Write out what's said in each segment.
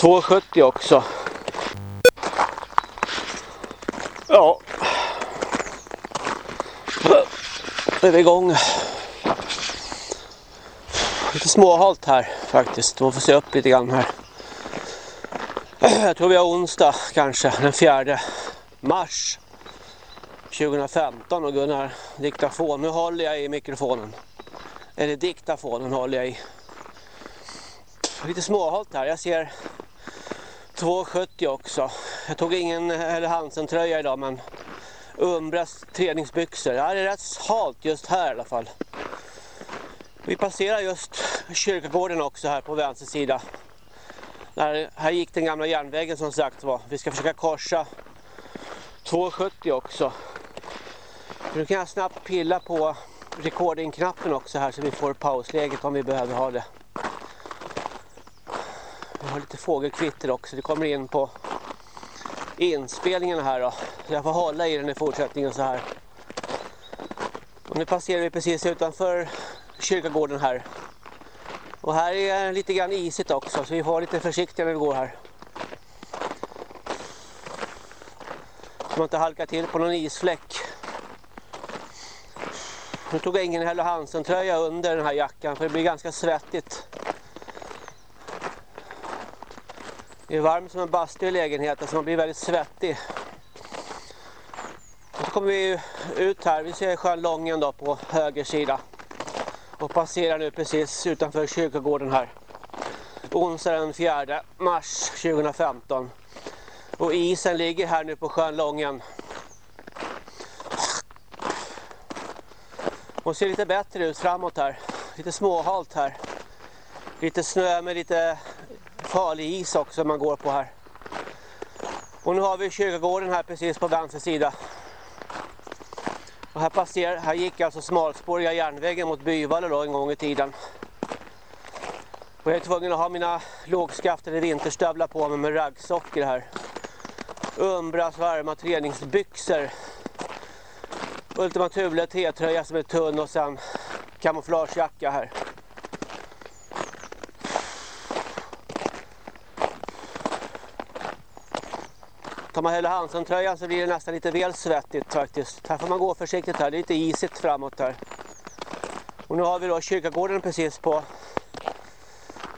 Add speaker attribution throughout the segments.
Speaker 1: 270 också. Ja. Nu är vi igång. Lite småhalt här faktiskt. Man får se upp lite grann här. Jag tror vi har onsdag kanske, den 4 mars 2015 och Gunnar diktafon. Nu håller jag i mikrofonen. Eller diktafonen håller jag i. Lite småhalt här. Jag ser 270 också. Jag tog ingen eller Hansen-tröja idag men Umbras träningsbyxor. Det är rätt halt just här i alla fall. Vi passerar just kyrkogården också här på vänster sida. Där, här gick den gamla järnvägen som sagt var. Vi ska försöka korsa 270 också. Nu kan jag snabbt pilla på recording-knappen också här så vi får pausläget om vi behöver ha det. Jag har lite fågelkvitter också. Det kommer in på inspelningen här då. Jag får hålla i den i fortsättningen så här. Och nu passerar vi precis utanför kyrkogården här. Och här är lite grann isigt också så vi får vara lite försiktiga när vi går här. Så man inte halkar till på någon isfläck. Nu tog jag ingen Hello Hansen-tröja under den här jackan för det blir ganska svettigt. Det är varmt som en bastu i lägenheten så man blir väldigt svettig. Och så kommer vi ut här, vi ser sjön Lången då på höger sida. Och passerar nu precis utanför kyrkogården här. Onsdag den 4 mars 2015. Och isen ligger här nu på sjön Lången. Och ser lite bättre ut framåt här. Lite småhalt här. Lite snö med lite farlig is också man går på här. Och nu har vi kyrkogården här precis på vänster sida. Och här, passerar, här gick alltså smalspåriga järnvägen mot Byvalla då en gång i tiden. Och jag är tvungen att ha mina lågskaftade vinterstövlar på mig med raggsockor här. Umbras varma träningsbyxor. Ultima Thule T-tröja som är tunn och sen kamouflagejacka här. Tar man Helle Hansen-tröjan så blir det nästan lite väl svettigt faktiskt. Här får man gå försiktigt här, det är lite isigt framåt här. Och nu har vi då kyrkogården precis på,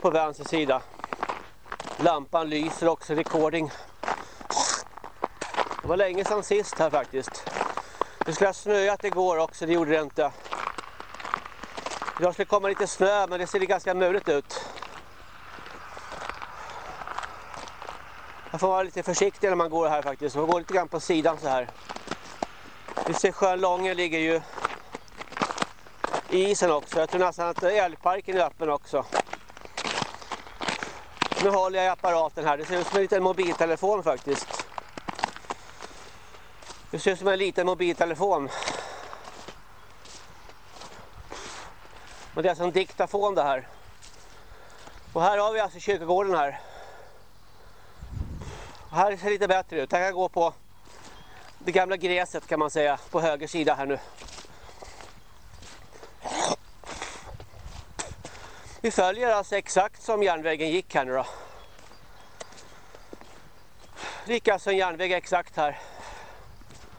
Speaker 1: på vänster sida. Lampan lyser också, recording. Det var länge sedan sist här faktiskt. Det skulle ha snöat igår också, det gjorde det inte. Idag skulle komma lite snö men det ser ganska muligt ut. Man får vara lite försiktig när man går här faktiskt. Man får gå lite grann på sidan så här. Vi ser sjön Lången ligger ju i isen också. Jag tror nästan att älgparken är öppen också. Nu håller jag i apparaten här. Det ser ut som en liten mobiltelefon faktiskt. Det ser ut som en liten mobiltelefon. Men det är alltså en diktafon det här. Och här har vi alltså kyrkogården här. Här ser det lite bättre ut. Här kan jag gå på det gamla gräset kan man säga. På höger sida här nu. Vi följer alltså exakt som järnvägen gick här nu då. Lika som järnväg exakt här.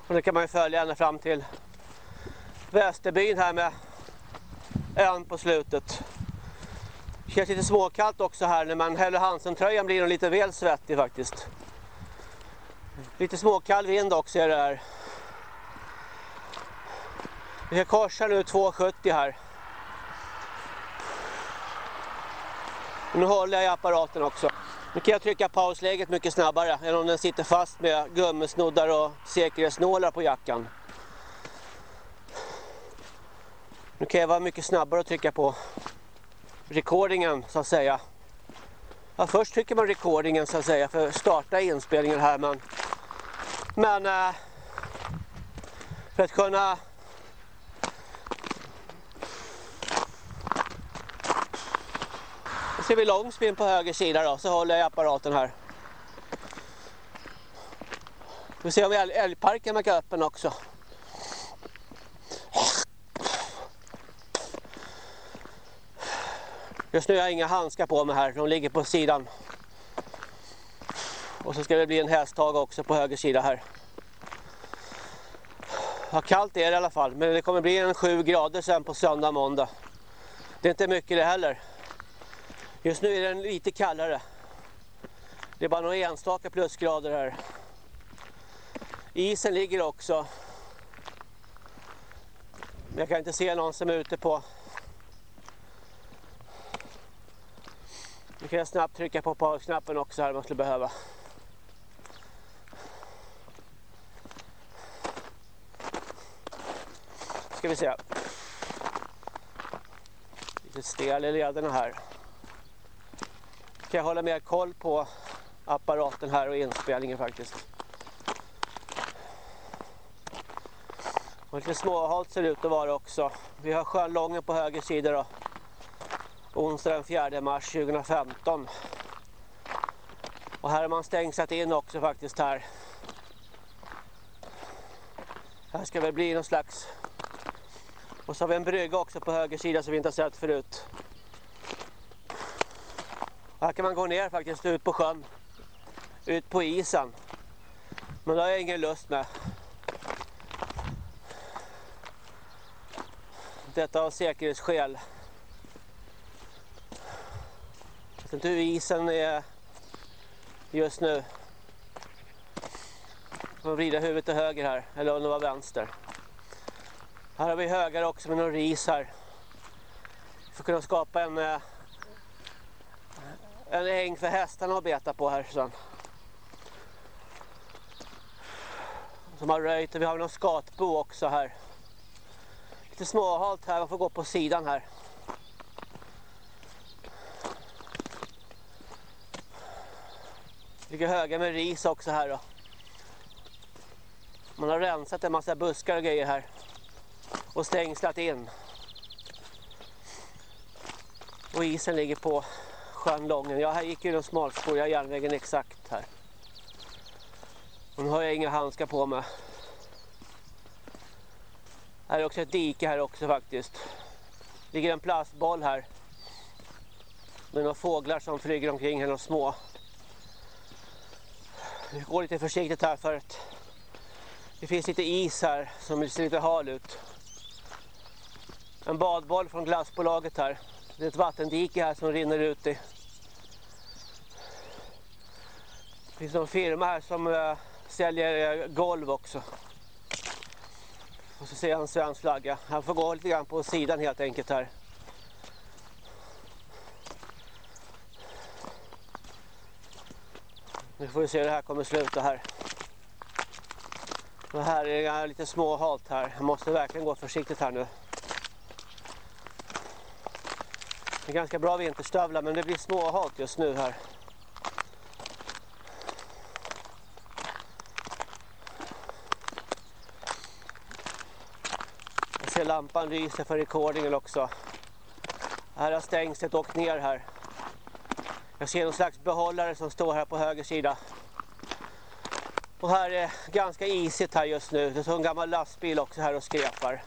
Speaker 1: Och det kan man ju följa ända fram till Västerbyn här med ön på slutet. Det känns lite småkallt också här nu men häller Hansen-tröjan blir nog lite väl svettig faktiskt. Lite småkall vind också är det här. Vi ska korsa nu 270 här. Nu håller jag i apparaten också. Nu kan jag trycka pausläget mycket snabbare än om den sitter fast med gummisnoddar och säkerhetsnålar på jackan. Nu kan jag vara mycket snabbare och trycka på recordingen så att säga. Ja, först trycker man recordingen så att säga för att starta inspelningen här men men eh, för att kunna Nu ser vi långspinn på höger sida då, så håller jag apparaten här. Vi ser om älgparken verkar öppen också. Just nu har jag inga handskar på mig här, de ligger på sidan. Och så ska det bli en hästtag också på höger sida här. Ja, kallt är det i alla fall, men det kommer bli en 7 grader sen på söndag och måndag. Det är inte mycket det heller. Just nu är den lite kallare. Det är bara några enstaka plusgrader här. Isen ligger också. Men Jag kan inte se någon som är ute på. Nu kan jag snabbt trycka på pausknappen också här om man skulle behöva. Ska vi se. Lite stel i lederna här. Kan jag hålla mer koll på apparaten här och inspelningen faktiskt. Och lite småhalt ser det ut att vara också. Vi har Skönlången på höger sida då. Onsdag den 4 mars 2015. Och här har man stängsat in också faktiskt här. Här ska väl bli någon slags... Och så har vi en brygga också på höger sida som vi inte har sett förut. Här kan man gå ner faktiskt ut på sjön. Ut på isen. Men det har jag ingen lust med. Detta av säkerhetsskäl. Jag vet inte hur isen är just nu. Jag får vrida huvudet till höger här, eller om det var vänster. Här har vi högar också med någon ris här. För att kunna skapa en, eh, en äng för hästarna att beta på här sen. Som har röjt och vi har någon skatbo också här. Lite småhalt här, man får gå på sidan här. Ligger höga med ris också här då. Man har rensat en massa buskar och grejer här. Och stängslat in. Och isen ligger på sjön Lången. Ja, här gick ju den smalspåriga järnvägen exakt här. Och nu har jag inga handskar på mig. Här är också ett dike här också faktiskt. Det ligger en plastboll här. Med några fåglar som flyger omkring här, några små. Vi går lite försiktigt här för att det finns lite is här som ser lite hal ut. En badboll från glassbolaget här. Det är ett vattendike här som rinner ut i. Det finns någon firma här som eh, säljer eh, golv också. Och så ser jag en svensk flagga. Han får gå lite grann på sidan helt enkelt här. Nu får vi se hur det här kommer sluta här. Och här är det lite småhalt här. Jag måste verkligen gå försiktigt här nu. Det är ganska bra vinterstövlar men det blir småhalt just nu här. Jag ser lampan lyser för rekordingen också. Här har stängslet åkt ner här. Jag ser någon slags behållare som står här på höger sida. Och här är ganska isigt här just nu. Det står en gammal lastbil också här och skrepar.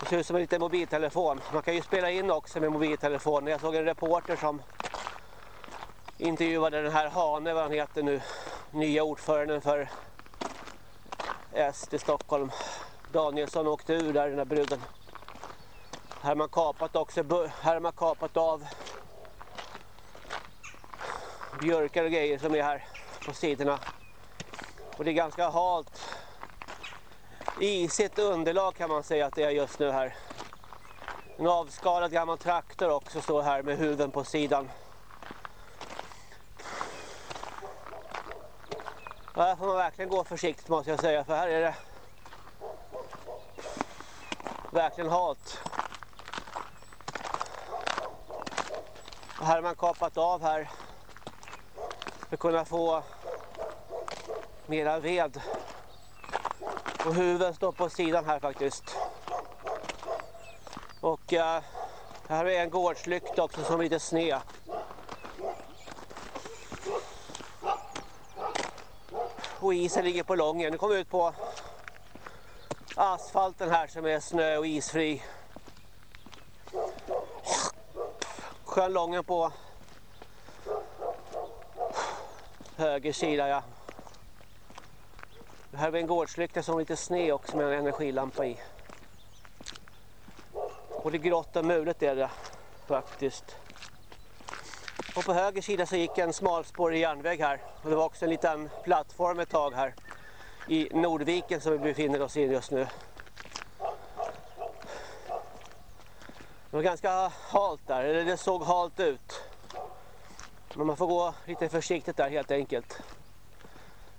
Speaker 1: Det ser ut som en liten mobiltelefon. Man kan ju spela in också med mobiltelefonen. Jag såg en reporter som intervjuade den här Hane, vad han heter nu. Nya ordföranden för SD Stockholm. Danielsson åkte ur där, den här bruden. Här har man kapat också, här har man kapat av björkar och grejer som är här på sidorna. Och det är ganska halt isigt underlag kan man säga att det är just nu här. En avskalad gammal traktor också står här med huven på sidan. Och här får man verkligen gå försiktigt måste jag säga för här är det verkligen halt. Och här har man kapat av här för att kunna få mera ved. Och huven står på sidan här faktiskt. Och eh, här är en gårdslykt också som är lite sned. Och isen ligger på lången. Nu kommer vi ut på asfalten här som är snö och isfri. Sjön Lången på Höger sida ja. Här har vi en gårdslykta som har lite sned också med en energilampa i. Och det grått och mulet är det faktiskt. Och på höger sida så gick en smalspårig järnväg här. Och det var också en liten plattform ett tag här. I Nordviken som vi befinner oss i just nu. Det var ganska halt där, eller det såg halt ut. Men man får gå lite försiktigt där helt enkelt.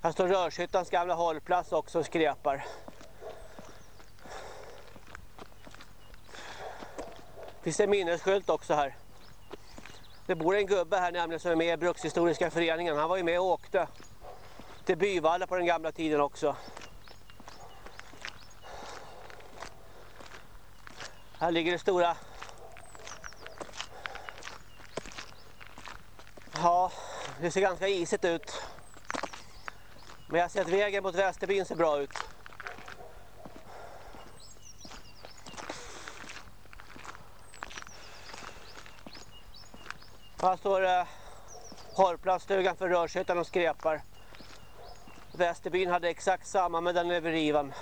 Speaker 1: Här står Rörshyttans gamla hållplats också och skrepar. Finns det en minnesskylt också här. Det bor en gubbe här nämligen som är med i Brukshistoriska föreningen. Han var ju med och åkte till Byvalla på den gamla tiden också. Här ligger det stora Ja, det ser ganska isigt ut. Men jag ser att vägen mot Västerbyn ser bra ut. Här står eh, det hållplatsstugan för Rörshyttan och skrepar. Västerbyn hade exakt samma men den är överriven.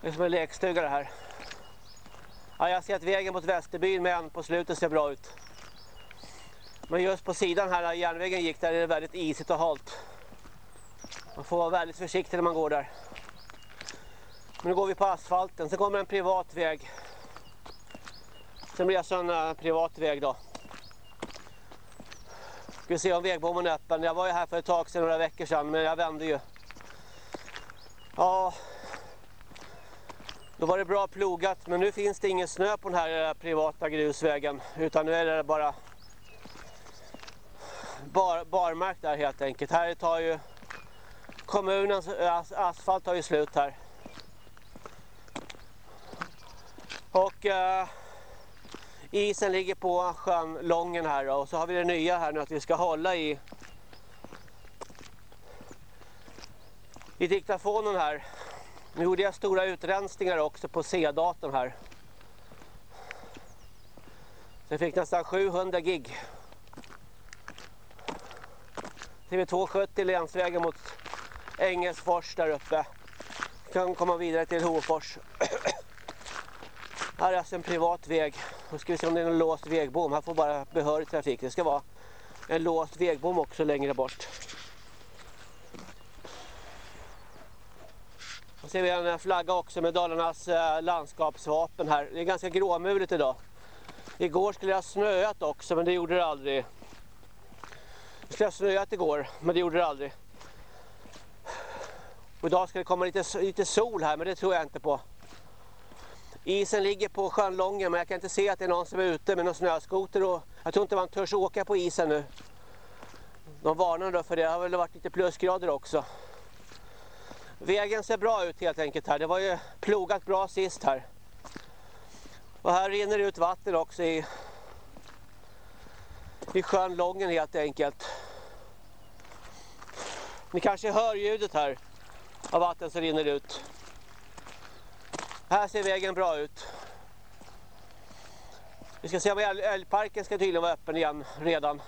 Speaker 1: Det är som en lekstuga det här. Ja, jag ser att vägen mot Västerbyn med en på slutet ser bra ut. Men just på sidan här där järnvägen gick där är det väldigt isigt och halt. Man får vara väldigt försiktig när man går där. Men nu går vi på asfalten. Sen kommer en privat väg. Sen blir det alltså en uh, privat väg då. Ska vi se om vägbommen är öppen. Jag var ju här för ett tag sedan, några veckor sedan, men jag vände ju. Ja, då var det bra plogat, men nu finns det ingen snö på den här eh, privata grusvägen. Utan nu är det bara bar, barmark där helt enkelt. Här tar ju kommunens as, asfalt tar ju slut här. Och eh, isen ligger på sjön Lången här och så har vi det nya här nu att vi ska hålla i i diktafonen här. Nu gjorde jag stora utrensningar också på C-datorn här. Så jag fick nästan 700 gig. TV270 länsvägen mot Engelsfors där uppe. Kan komma vidare till Hofors. Här är alltså en privat väg. Nu ska vi se om det är en låst vägbom. Här får bara behörig trafik. Det ska vara en låst vägbom också längre bort. Och ser vi en flagga också med Dalarnas eh, landskapsvapen här. Det är ganska gråmuligt idag. Igår skulle det ha snöat också men det gjorde det aldrig. Det skulle ha snöat igår men det gjorde det aldrig. Och idag ska det komma lite, lite sol här men det tror jag inte på. Isen ligger på sjön Lången men jag kan inte se att det är någon som är ute med någon snöskoter och jag tror inte man törs åka på isen nu. De varnar då för det har väl varit lite plusgrader också. Vägen ser bra ut helt enkelt här. Det var ju plogat bra sist här. Och här rinner det ut vatten också i, i sjön Lången helt enkelt. Ni kanske hör ljudet här av vatten som rinner ut. Här ser vägen bra ut. Vi ska se om älgparken ska tydligen vara öppen igen redan.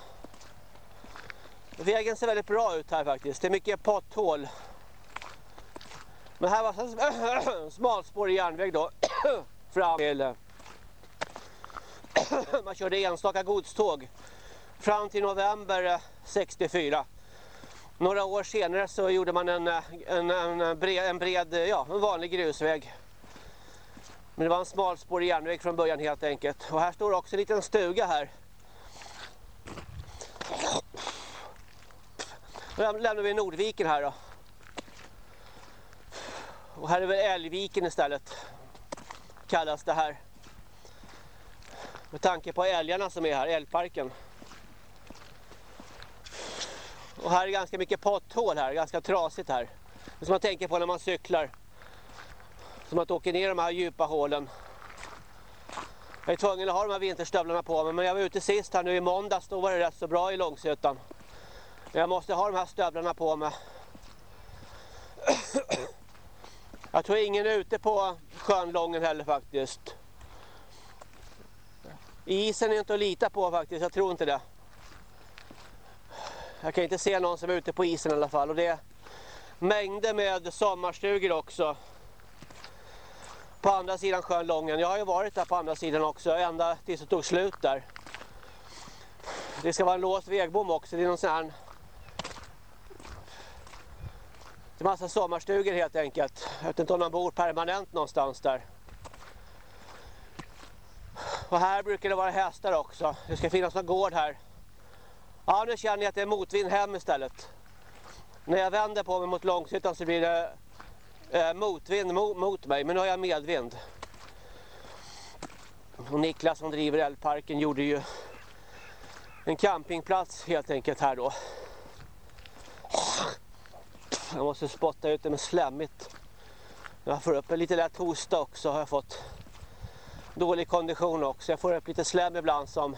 Speaker 1: Vägen ser väldigt bra ut här faktiskt. Det är mycket potthål. Men här var smalspårig järnväg då. Fram till... Man körde enstaka godståg. Fram till november eh, 64. Några år senare så gjorde man en, eh, en, en, eh, bred, en bred, ja, en vanlig grusväg. Men det var en smalspårig järnväg från början helt enkelt. Och här står också en liten stuga här. Nu lämnar vi Nordviken här då. Och här är väl Älgviken istället. Kallas det här. Med tanke på älgarna som är här, älgparken. Och här är ganska mycket potthål här, ganska trasigt här. Det som man tänker på när man cyklar. Som att åka ner i de här djupa hålen. Jag är tvungen att ha de här vinterstövlarna på mig. Men jag var ute sist här nu i måndags. Då var det rätt så bra i Långsötan. Men jag måste ha de här stövlarna på mig. Jag tror ingen är ute på sjön Lången heller faktiskt. Isen är inte att lita på faktiskt. Jag tror inte det. Jag kan inte se någon som är ute på isen i alla fall. Och det är mängder med sommarstugor också. På andra sidan sjön Lången. Jag har ju varit där på andra sidan också. Ända tills det tog slut där. Det ska vara en låst vägbom också. Det är någon sån här... Det är massa sommarstugor helt enkelt. Jag vet inte om de bor permanent någonstans där. Och här brukar det vara hästar också. Det ska finnas någon gård här. Ja, nu känner jag att det är motvind hem istället. När jag vänder på mig mot Långshyttan så blir det eh, motvind mot, mot mig. Men nu har jag medvind. Och Niklas som driver Älvparken gjorde ju en campingplats helt enkelt här då. Jag måste spotta ut det med slämmigt. Jag får upp en lite lätt hosta också har jag fått. Dålig kondition också. Jag får upp lite slem ibland som...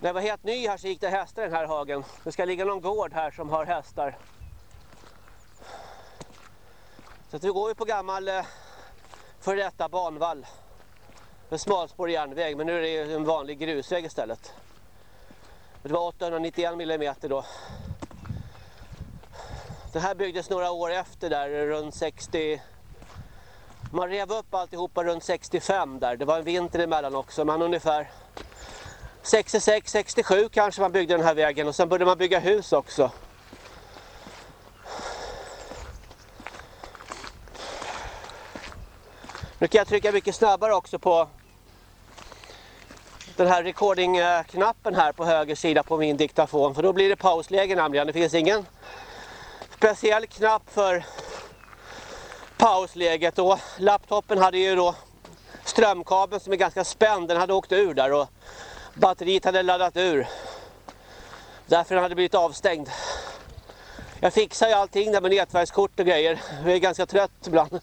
Speaker 1: När jag var helt ny här så gick det hästar i den här hagen. Det ska ligga någon gård här som har hästar. Så att vi går ju på gammal eh, för detta banvall. Med smalspårig järnväg men nu är det en vanlig grusväg istället. Det var 891 mm då. Det här byggdes några år efter där, runt 60... Man rev upp alltihopa runt 65 där. Det var en vinter emellan också, men ungefär 66, 67 kanske man byggde den här vägen och sen började man bygga hus också. Nu kan jag trycka mycket snabbare också på den här recording-knappen här på höger sida på min diktafon för då blir det pausläge nämligen. Det finns ingen speciell knapp för pausläget och laptopen hade ju då strömkabeln som är ganska spänd, den hade åkt ur där och batteriet hade laddat ur. Därför den hade blivit avstängd. Jag fixar ju allting där med nätverkskort och grejer. Jag är ganska trött ibland.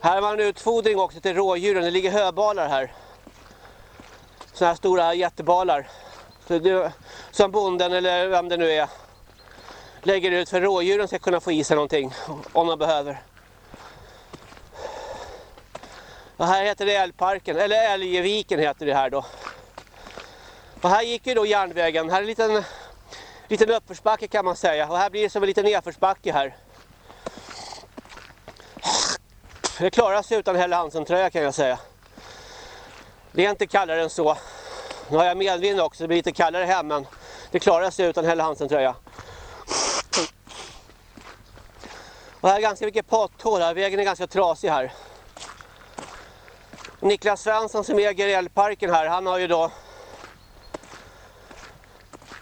Speaker 1: Här har man en utfodring också till rådjuren. Det ligger höbalar här. Sådana här stora jättebalar. Så det, som bonden eller vem det nu är lägger ut för rådjuren ska kunna få i sig någonting om de behöver. Och här heter det Älgparken, eller Älgeviken heter det här då. Och här gick ju då järnvägen, här är en liten, liten uppförsbacke kan man säga. Och här blir det som en liten nedförsbacke här. Det klarar sig utan Helle Hansen-tröja kan jag säga. Det är inte kallare än så. Nu har jag medvind också, det blir lite kallare hem men det klarar sig utan Helle Hansen-tröja. Och här är ganska mycket potthål här, vägen är ganska trasig här. Niklas Svensson som äger elparken här, han har ju då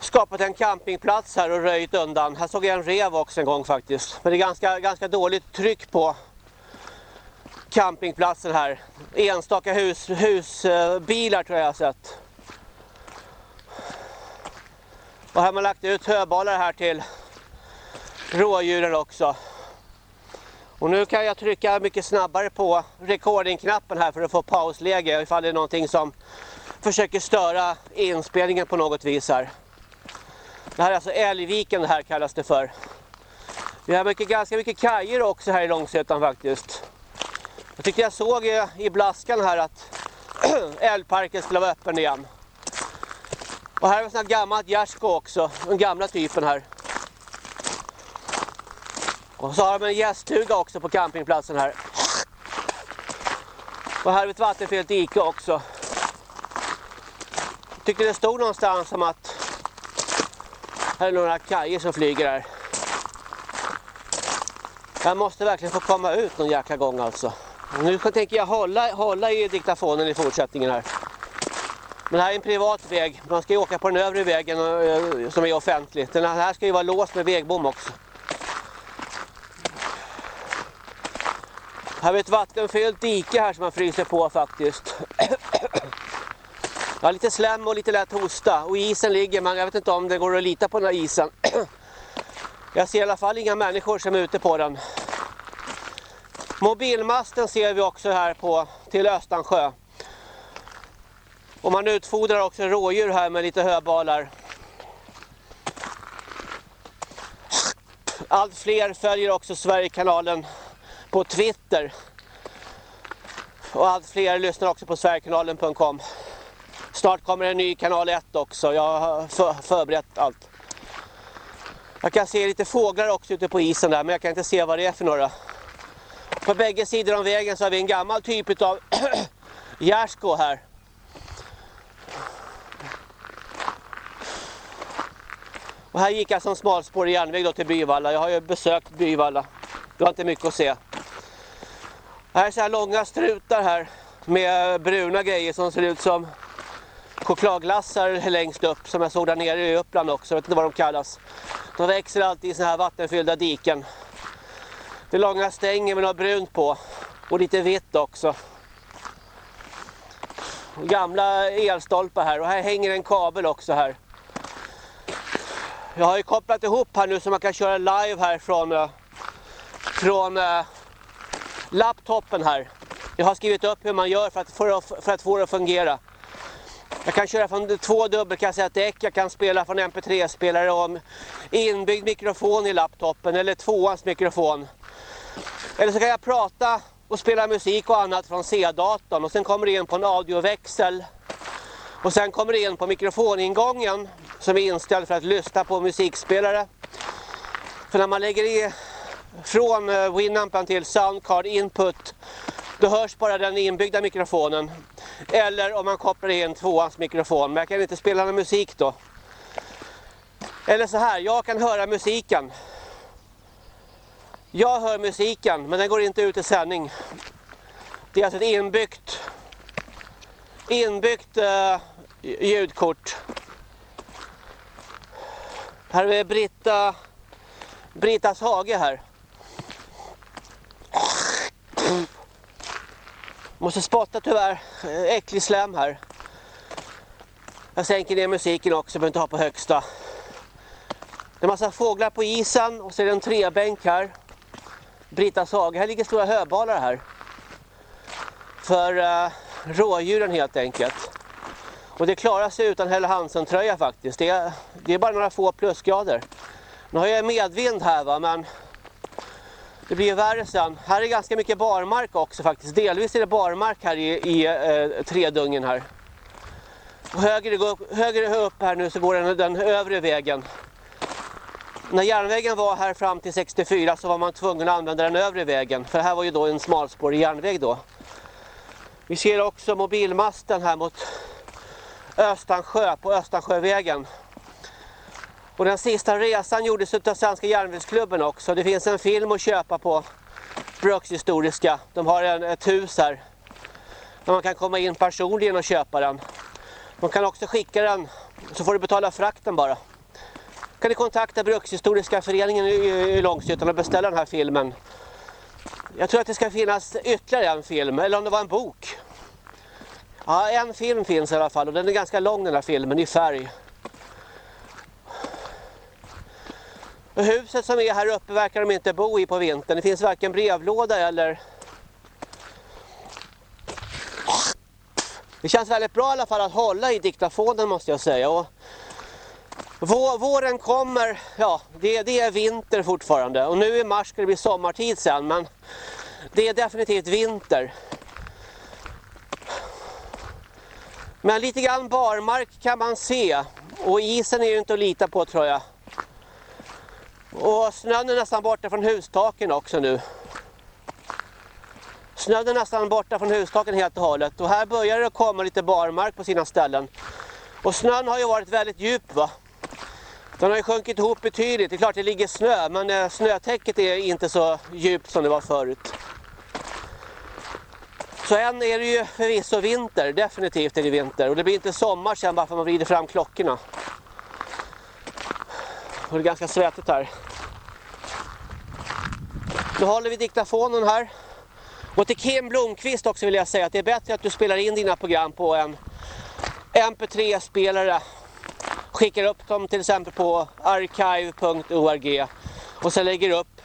Speaker 1: skapat en campingplats här och röjt undan. Här såg jag en rev också en gång faktiskt. Men det är ganska, ganska dåligt tryck på campingplatsen här. Enstaka hus, husbilar tror jag jag har sett. Och här har man lagt ut höbalar här till rådjuren också. Och nu kan jag trycka mycket snabbare på recordingknappen här för att få pausläge ifall det är någonting som försöker störa inspelningen på något vis här. Det här är alltså Älgviken det här kallas det för. Vi har mycket, ganska mycket kajer också här i Långsötan faktiskt. Jag tyckte jag såg i blaskan här att älgparken skulle vara öppen igen. Och här är ett sånt gammalt gärsko också, den gamla typen här. Och så har de en gäststuga också på campingplatsen här. Och här är ett vattenfyllt dike också. Jag tyckte det stod någonstans om att här är några kajer som flyger här. Jag måste verkligen få komma ut någon jäkla gång alltså. Nu tänker jag hålla, hålla i diktafonen i fortsättningen här. Men det här är en privat väg. Man ska ju åka på den övre vägen eh, som är offentlig. Den här ska ju vara låst med vägbom också. Här är ett vattenfyllt dike här som man fryser på faktiskt. Ja, lite slem och lite lätt hosta och isen ligger men jag vet inte om det går att lita på den här isen. Jag ser i alla fall inga människor som är ute på den. Mobilmasten ser vi också här på till Östansjö. Och man utfodrar också rådjur här med lite höbalar. Allt fler följer också Sverigekanalen på Twitter. Och allt fler lyssnar också på sverigekanalen.com. Snart kommer en ny kanal 1 också. Jag har förberett allt. Jag kan se lite fåglar också ute på isen där, men jag kan inte se vad det är för några. På bägge sidor om vägen så har vi en gammal typ av gärdsgård här. Och här gick jag som smalspårig järnväg då till Byvalla. Jag har ju besökt Byvalla. Det var inte mycket att se. Här är så här långa strutar här med bruna grejer som ser ut som chokladglassar längst upp som jag såg där nere i Uppland också. Jag vet inte vad de kallas. De växer alltid i såna här vattenfyllda diken. Det är långa stänger med något brunt på. Och lite vitt också. Gamla elstolpar här och här hänger en kabel också här. Jag har ju kopplat ihop här nu så man kan köra live här från, eh, från äh, laptopen här. Jag har skrivit upp hur man gör för att, för att, för att få det att fungera. Jag kan köra från två dubbelkassettdäck, jag kan spela från mp3-spelare och inbyggd mikrofon i laptopen eller tvåans mikrofon. Eller så kan jag prata och spela musik och annat från C-datorn och sen kommer det in på en audioväxel. Och sen kommer det in på mikrofoningången som är inställd för att lyssna på musikspelare. För när man lägger i från eh, Winampen till Soundcard input då hörs bara den inbyggda mikrofonen. Eller om man kopplar in tvåans mikrofon. Men jag kan inte spela någon musik då. Eller så här, jag kan höra musiken. Jag hör musiken, men den går inte ut i sändning. Det är alltså ett inbyggt inbyggt uh, ljudkort. Här är Britta Brittas hage här. Måste spotta tyvärr. Eh, äcklig slem här. Jag sänker ner musiken också, behöver inte ha på högsta. Det är massa fåglar på isen och så är det en trebänk här. Brittas hage. Här ligger stora höbalar här. För uh, rådjuren helt enkelt. Och det klarar sig utan Helle Hansen-tröja faktiskt. Det är, det är bara några få plusgrader. Nu har jag medvind här va, men det blir värre sen. Här är ganska mycket barmark också faktiskt. Delvis är det barmark här i, i eh, Tredungen här. Och högre, upp, högre upp här nu så går den, den övre vägen. När järnvägen var här fram till 64 så var man tvungen att använda den övre vägen. För det här var ju då en smalspårig järnväg då. Vi ser också mobilmasten här mot Östansjö på Östansjövägen. Och den sista resan gjordes av Svenska järnvägsklubben också. Det finns en film att köpa på Brukshistoriska. De har en, ett hus här. Där man kan komma in personligen och köpa den. Man kan också skicka den så får du betala frakten bara. Kan du kontakta Brukshistoriska föreningen i, i Långshyttan och beställa den här filmen. Jag tror att det ska finnas ytterligare en film, eller om det var en bok. Ja, en film finns i alla fall och den är ganska lång den här filmen i färg. Och huset som är här uppe verkar de inte bo i på vintern. Det finns varken brevlåda eller... Det känns väldigt bra i alla fall att hålla i diktafonen måste jag säga. Och våren kommer, ja det, det är vinter fortfarande. Och nu i mars ska det bli sommartid sen men det är definitivt vinter. Men lite grann barmark kan man se. Och isen är ju inte att lita på tror jag. Och snön är nästan borta från hustaken också nu. Snön är nästan borta från hustaken helt och hållet. Och här börjar det komma lite barmark på sina ställen. Och snön har ju varit väldigt djup va. Den har ju sjunkit ihop betydligt. Det är klart det ligger snö men eh, snötäcket är inte så djupt som det var förut. Så än är det ju förvisso vinter, definitivt är det vinter. Och det blir inte sommar sen bara för att man vrider fram klockorna. Och det är ganska svettigt här. Nu håller vi diktafonen här. Och till Kim Blomqvist också vill jag säga att det är bättre att du spelar in dina program på en mp3-spelare. Skickar upp dem till exempel på archive.org och sen lägger upp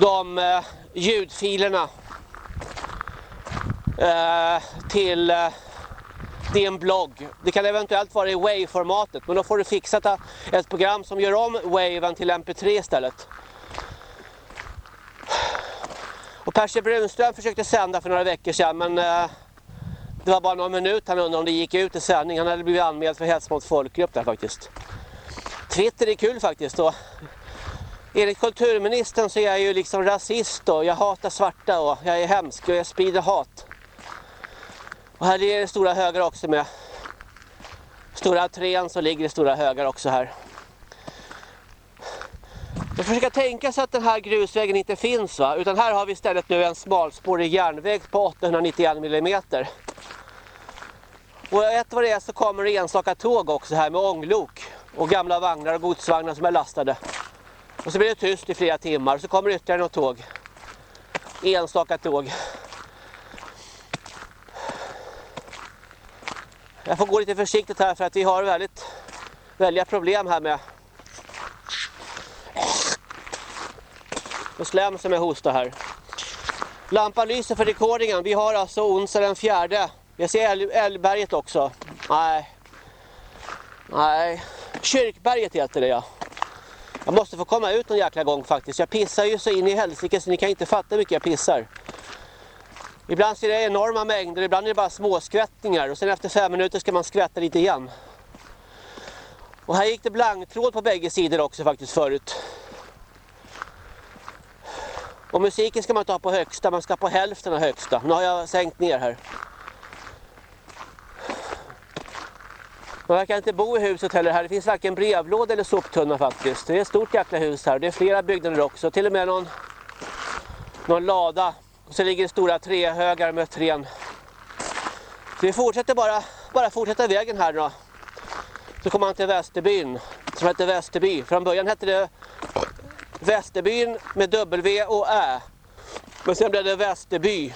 Speaker 1: de eh, ljudfilerna eh, till eh, din blogg. Det kan eventuellt vara i WAV-formatet men då får du fixa ett program som gör om WAVen till MP3 istället. Och Percy Brunström försökte sända för några veckor sedan men eh, det var bara någon minut han undrade om det gick ut i sändning. Han hade blivit anmäld för hets mot folkgrupp där faktiskt. Twitter är kul faktiskt. Och enligt kulturministern så är jag ju liksom rasist och jag hatar svarta och jag är hemsk och jag sprider hat. Och här ligger det stora högar också med stora trän så ligger det stora högar också här. Jag försöker tänka sig att den här grusvägen inte finns va? Utan här har vi istället nu en smalspårig järnväg på 891 mm. Och ett vad det är så kommer det enstaka tåg också här med ånglok. Och gamla vagnar och godsvagnar som är lastade. Och så blir det tyst i flera timmar. Så kommer det ytterligare något tåg. Enstaka tåg. Jag får gå lite försiktigt här för att vi har väldigt väldiga problem här med och slem som jag hostar här. Lampan lyser för rekordingen. Vi har alltså onsdag den fjärde. Jag ser Älvberget också. Nej. Nej. Kyrkberget heter det ja. Jag måste få komma ut någon jäkla gång faktiskt. Jag pissar ju så in i helsike så ni kan inte fatta hur mycket jag pissar. Ibland ser det enorma mängder, ibland är det bara små skvättningar och sen efter fem minuter ska man skvätta lite igen. Och här gick det blanktråd på bägge sidor också faktiskt förut. Och musiken ska man inte ha på högsta, man ska på hälften av högsta. Nu har jag sänkt ner här. Man verkar inte bo i huset heller här. Det finns varken brevlåda eller soptunna faktiskt. Det är ett stort jäkla hus här. Det är flera byggnader också. Till och med någon, någon lada. Och så ligger det stora trähögar med trän. Så vi fortsätter bara, bara fortsätta vägen här då. Så kommer man till Västerbyn. Som heter Västerby. Från början hette det Västerbyn med W och Ä. Men sen blev det Västerby.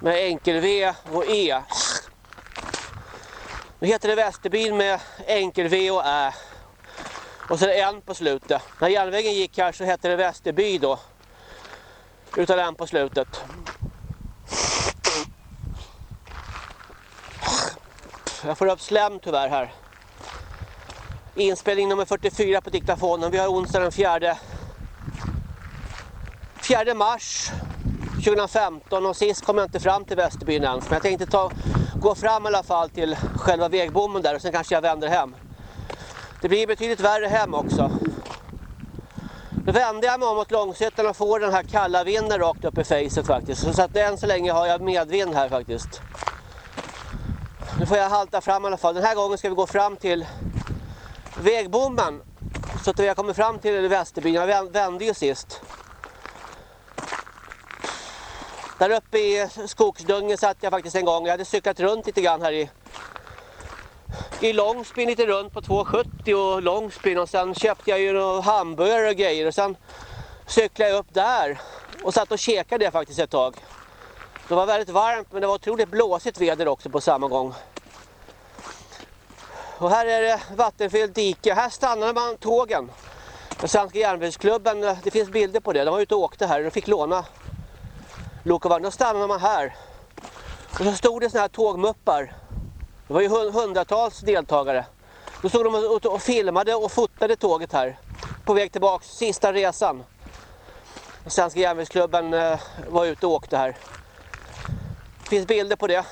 Speaker 1: Med enkel V och E. Nu heter det Västerbyn med enkel V och Ä. Och så är det en på slutet. När järnvägen gick här så hette det Västerby då. Utan en på slutet. Jag får upp slem tyvärr här. Inspelning nummer 44 på diktafonen. Vi har onsdag den 4, 4 mars 2015 och sist kom jag inte fram till Västerbyn ens. Men jag tänkte ta, gå fram i alla fall till själva vägbommen där och sen kanske jag vänder hem. Det blir betydligt värre hem också. Nu vände jag mig om mot Långsötan och får den här kalla vinden rakt upp i facet faktiskt. Så att än så länge har jag medvind här faktiskt. Nu får jag halta fram i alla fall. Den här gången ska vi gå fram till vägbommen. Så att vi har kommit fram till Västerbyn. Jag vände ju sist. Där uppe i skogsdungen satt jag faktiskt en gång. Jag hade cyklat runt lite grann här i i Långsbyn lite runt på 2,70 och Långsbyn och sen köpte jag ju hamburgare och grejer och sen cyklade jag upp där och satt och käkade det faktiskt ett tag. Det var väldigt varmt men det var otroligt blåsigt väder också på samma gång. Och här är det vattenfyllt dike. Här stannade man tågen. Den svenska järnvägsklubben, det finns bilder på det. De var ute och åkte här och fick låna lok. Då stannade man här. Och så stod det såna här tågmuppar. Det var ju hundratals deltagare. Då stod de och filmade och fotade tåget här. På väg tillbaka, sista resan. Den svenska järnvägsklubben eh, var ute och åkte här. Det finns bilder på det.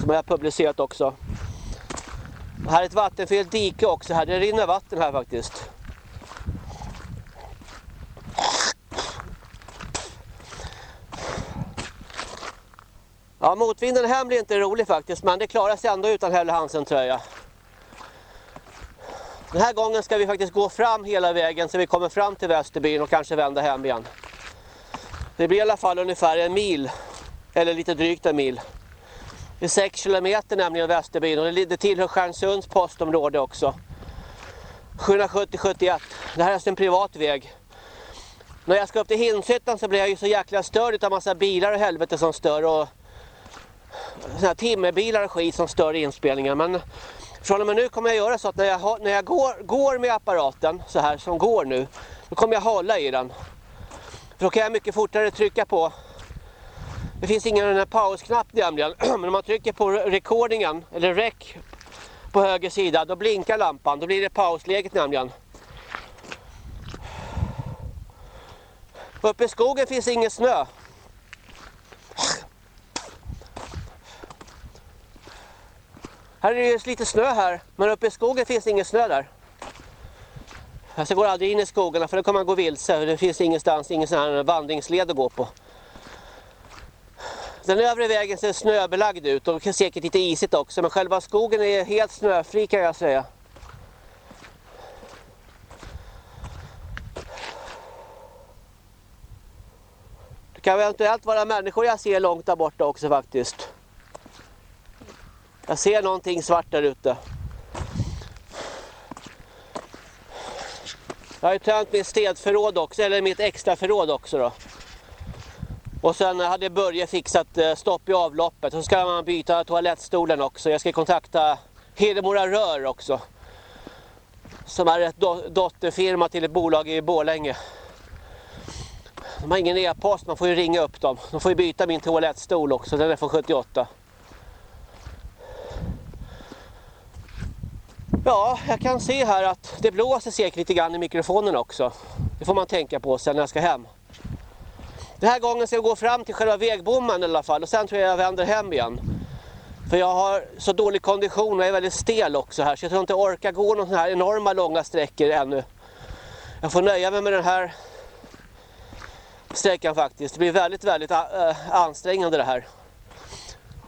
Speaker 1: Som jag har publicerat också. Här är ett vattenfyllt dike också. Här det rinner vatten här faktiskt. Ja, motvinden hem blir inte rolig faktiskt, men det klarar sig ändå utan Helle Hansen tröja. Den här gången ska vi faktiskt gå fram hela vägen så vi kommer fram till Västerbyn och kanske vända hem igen. Det blir i alla fall ungefär en mil, eller lite drygt en mil. Det är 6 kilometer nämligen Västerbyn och det tillhör Stjärnsunds postområde också. 770-71. Det här är alltså en privat väg. När jag ska upp till Hinshyttan så blir jag ju så jäkla störd av massa bilar och helvete som stör och såna här timmerbilar och skit som stör inspelningen. Men från och med nu kommer jag göra så att när jag, när jag går, går med apparaten så här som går nu, då kommer jag hålla i den. För då kan jag mycket fortare trycka på det finns ingen pausknapp nämligen, men om man trycker på rekordingen eller rec på höger sida, då blinkar lampan, då blir det pausläget nämligen. Uppe i skogen finns ingen snö. Här är det lite snö här, men uppe i skogen finns det ingen snö där. Alltså, jag går aldrig in i skogarna för då kommer man gå vilse. Det finns ingenstans, ingen sån här vandringsled att gå på. Den övre vägen ser snöbelagd ut och säkert lite isigt också. Men själva skogen är helt snöfri kan jag säga. Det kan eventuellt vara människor jag ser långt där borta också faktiskt. Jag ser någonting svart där ute. Jag har ju tömt mitt städförråd också, eller mitt extra förråd också då. Och sen hade Börje fixat eh, stopp i avloppet. Så ska man byta toalettstolen också. Jag ska kontakta Hedemora Rör också. Som är ett do dotterfirma till ett bolag i Bålänge. De har ingen e-post, man får ju ringa upp dem. De får ju byta min toalettstol också, den är från 78. Ja, jag kan se här att det blåser säkert lite grann i mikrofonen också. Det får man tänka på sen när jag ska hem. Den här gången ska jag gå fram till själva vägbommen i alla fall och sen tror jag jag vänder hem igen. För jag har så dålig kondition och jag är väldigt stel också här så jag tror inte jag orkar gå någon sån här enorma långa sträckor ännu. Jag får nöja mig med den här sträckan faktiskt. Det blir väldigt, väldigt eh, ansträngande det här.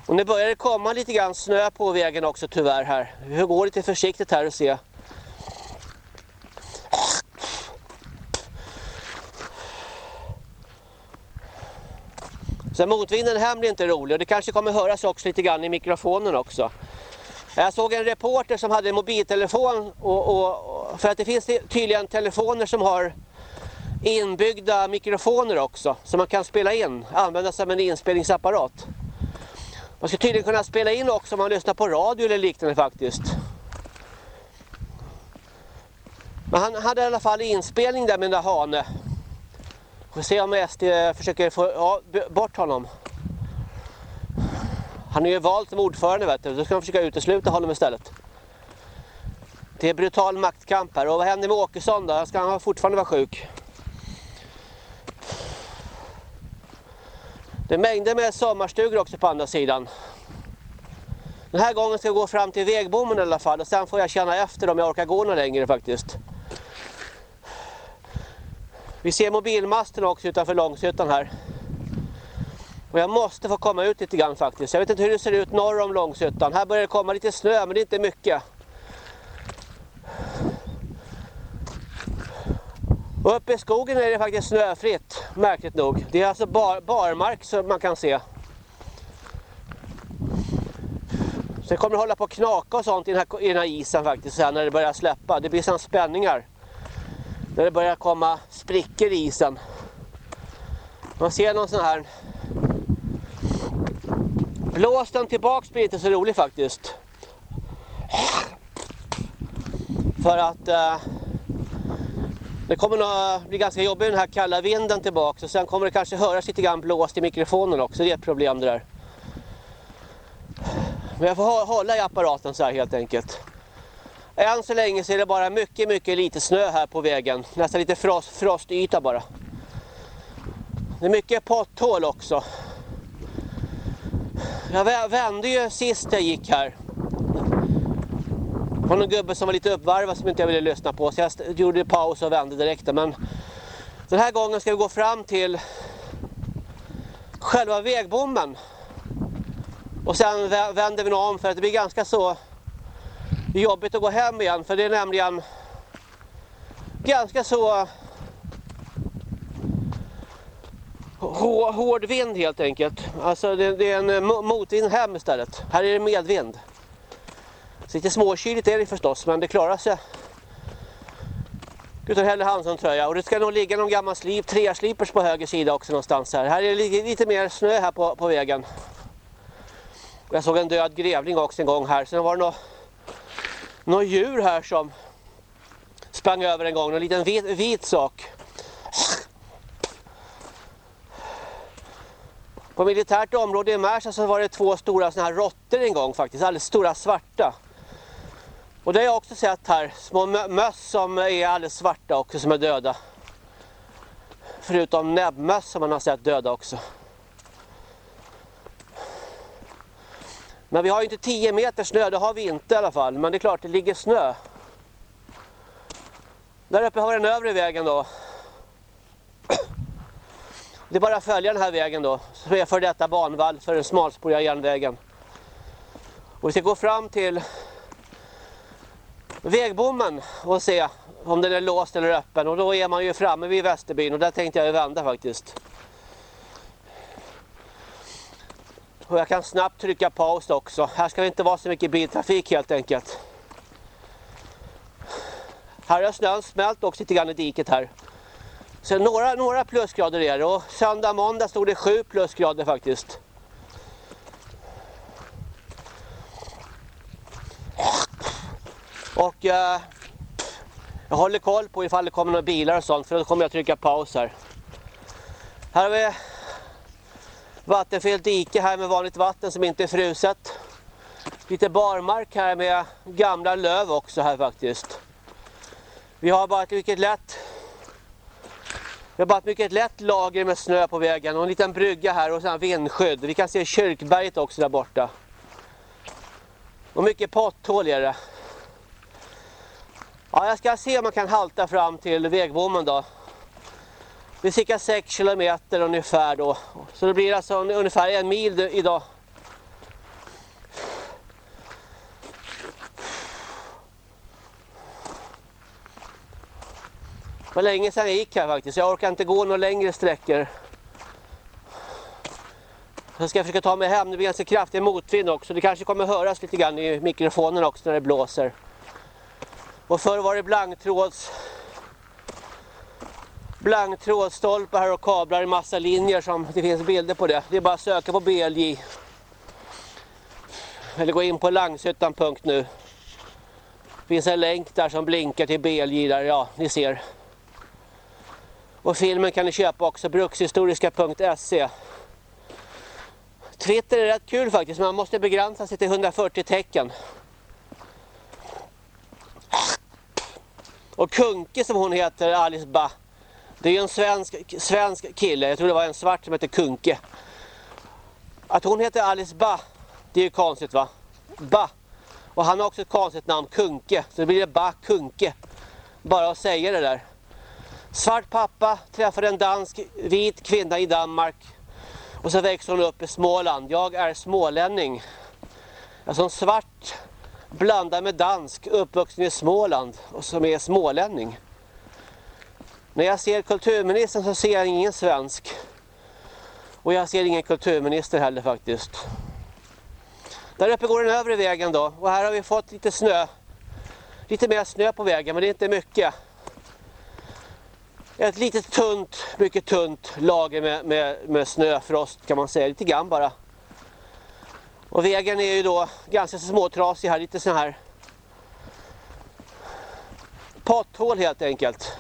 Speaker 1: Och nu börjar det komma lite grann snö på vägen också tyvärr här. Vi går lite försiktigt här och se. Så motvinden hem blir inte rolig och det kanske kommer höras också lite grann i mikrofonen också. Jag såg en reporter som hade en mobiltelefon och, och, för att det finns tydligen telefoner som har inbyggda mikrofoner också som man kan spela in, använda som en inspelningsapparat. Man ska tydligen kunna spela in också om man lyssnar på radio eller liknande faktiskt. Men han hade i alla fall inspelning där med den där hane. Vi får se om SD försöker få ja, bort honom. Han är ju vald som ordförande vet du. Då ska man försöka utesluta honom istället. Det är brutal maktkamp här. Och vad händer med Åkesson då? Ska han fortfarande vara sjuk? Det är mängder med sommarstugor också på andra sidan. Den här gången ska jag gå fram till vägbommen i alla fall och sen får jag känna efter om jag orkar gå någon längre faktiskt. Vi ser mobilmasten också utanför Långshyttan här. Och jag måste få komma ut lite grann faktiskt. Jag vet inte hur det ser ut norr om Långshyttan. Här börjar det komma lite snö men det är inte mycket. Och uppe i skogen är det faktiskt snöfritt, märkligt nog. Det är alltså bar, barmark som man kan se. Så det kommer hålla på att knaka och sånt i den här, i den här isen faktiskt sen när det börjar släppa. Det blir sådana spänningar. När det börjar komma sprickor i isen. Man ser någon sån här... Blåsten tillbaks blir inte så rolig faktiskt. För att... Eh det kommer nog eh, bli ganska jobbigt den här kalla vinden tillbaka och sen kommer det kanske höras lite grann blåst i mikrofonen också. Det är ett problem det där. Men jag får hålla i apparaten så här helt enkelt. Än så länge så är det bara mycket, mycket lite snö här på vägen. Nästan lite frost, frostyta bara. Det är mycket potthål också. Jag vände ju sist jag gick här. Det var någon gubbe som var lite uppvarvad som inte jag ville lyssna på. Så jag gjorde paus och vände direkt. Men den här gången ska vi gå fram till själva vägbommen. Och sen vänder vi nog om för att det blir ganska så jobbigt att gå hem igen. För det är nämligen ganska så hård vind helt enkelt. Alltså det, är en motvind hem istället. Här är det medvind. Så lite småkyligt är det förstås, men det klarar sig. Utan Helle Hansson tröja. Och det ska nog ligga någon gammal slip, träslipers på höger sida också någonstans här. Här är det lite mer snö här på, på vägen. Jag såg en död grävling också en gång här. Sen var det något, något djur här som sprang över en gång. En liten vit, vit sak. På militärt område i Märsta så var det två stora såna här råttor en gång faktiskt. Alldeles stora svarta. Och det har jag också sett här. Små möss som är alldeles svarta också som är döda. Förutom näbbmöss som man har sett döda också. Men vi har ju inte 10 meter snö, det har vi inte i alla fall. Men det är klart, det ligger snö. Där uppe har vi den övre vägen då. Det är bara att följa den här vägen då. Som är för detta banvall för den smalspåriga järnvägen. Och vi ska gå fram till vägbommen och se om den är låst eller öppen. Och då är man ju framme vid Västerbyn och där tänkte jag vända faktiskt. Och jag kan snabbt trycka paus också. Här ska det inte vara så mycket biltrafik helt enkelt. Här har snön smält också lite grann i diket här. Så några, några plusgrader är det och söndag måndag stod det 7 plusgrader faktiskt. Och eh, jag håller koll på ifall det kommer några bilar och sånt för då kommer jag trycka paus här. Här har vi vattenfyllt dike här med vanligt vatten som inte är fruset. Lite barmark här med gamla löv också här faktiskt. Vi har bara ett mycket lätt vi har bara ett mycket lätt lager med snö på vägen och en liten brygga här och sen vindskydd. Vi kan se kyrkberget också där borta. Och mycket potthål är det. Ja, jag ska se om man kan halta fram till vägbommen då. Det är cirka 6 kilometer ungefär då. Så det blir alltså ungefär en mil idag. Det var länge sedan jag gick här faktiskt. Jag orkar inte gå några längre sträckor. Jag ska försöka ta mig hem. Det blir ganska kraftig motvind också. Det kanske kommer höras lite grann i mikrofonen också när det blåser. Och förr var det blanktråds blanktrådstolpar här och kablar i massa linjer som det finns bilder på det. Det är bara att söka på BLJ. Eller gå in på langshyttan.nu. Det finns en länk där som blinkar till BLJ där, ja, ni ser. Och filmen kan ni köpa också, brukshistoriska.se. Twitter är rätt kul faktiskt, man måste begränsa sig till 140 tecken. Och Kunke som hon heter, Alice Ba. Det är en svensk, svensk kille, jag tror det var en svart som hette Kunke. Att hon heter Alice Ba, det är ju konstigt va? Ba. Och han har också ett konstigt namn, Kunke. Så det blir det Ba Kunke. Bara att säga det där. Svart pappa träffade en dansk vit kvinna i Danmark. Och så växte hon upp i Småland. Jag är smålänning. Alltså en svart blandad med dansk, uppvuxen i Småland och som är smålänning. När jag ser kulturministern så ser jag ingen svensk. Och jag ser ingen kulturminister heller faktiskt. Där uppe går den övre vägen då. Och här har vi fått lite snö. Lite mer snö på vägen men det är inte mycket. Ett litet tunt, mycket tunt lager med, med, med snöfrost kan man säga. Lite grann bara. Och vägen är ju då ganska småtrasig här. Lite sån här potthål helt enkelt.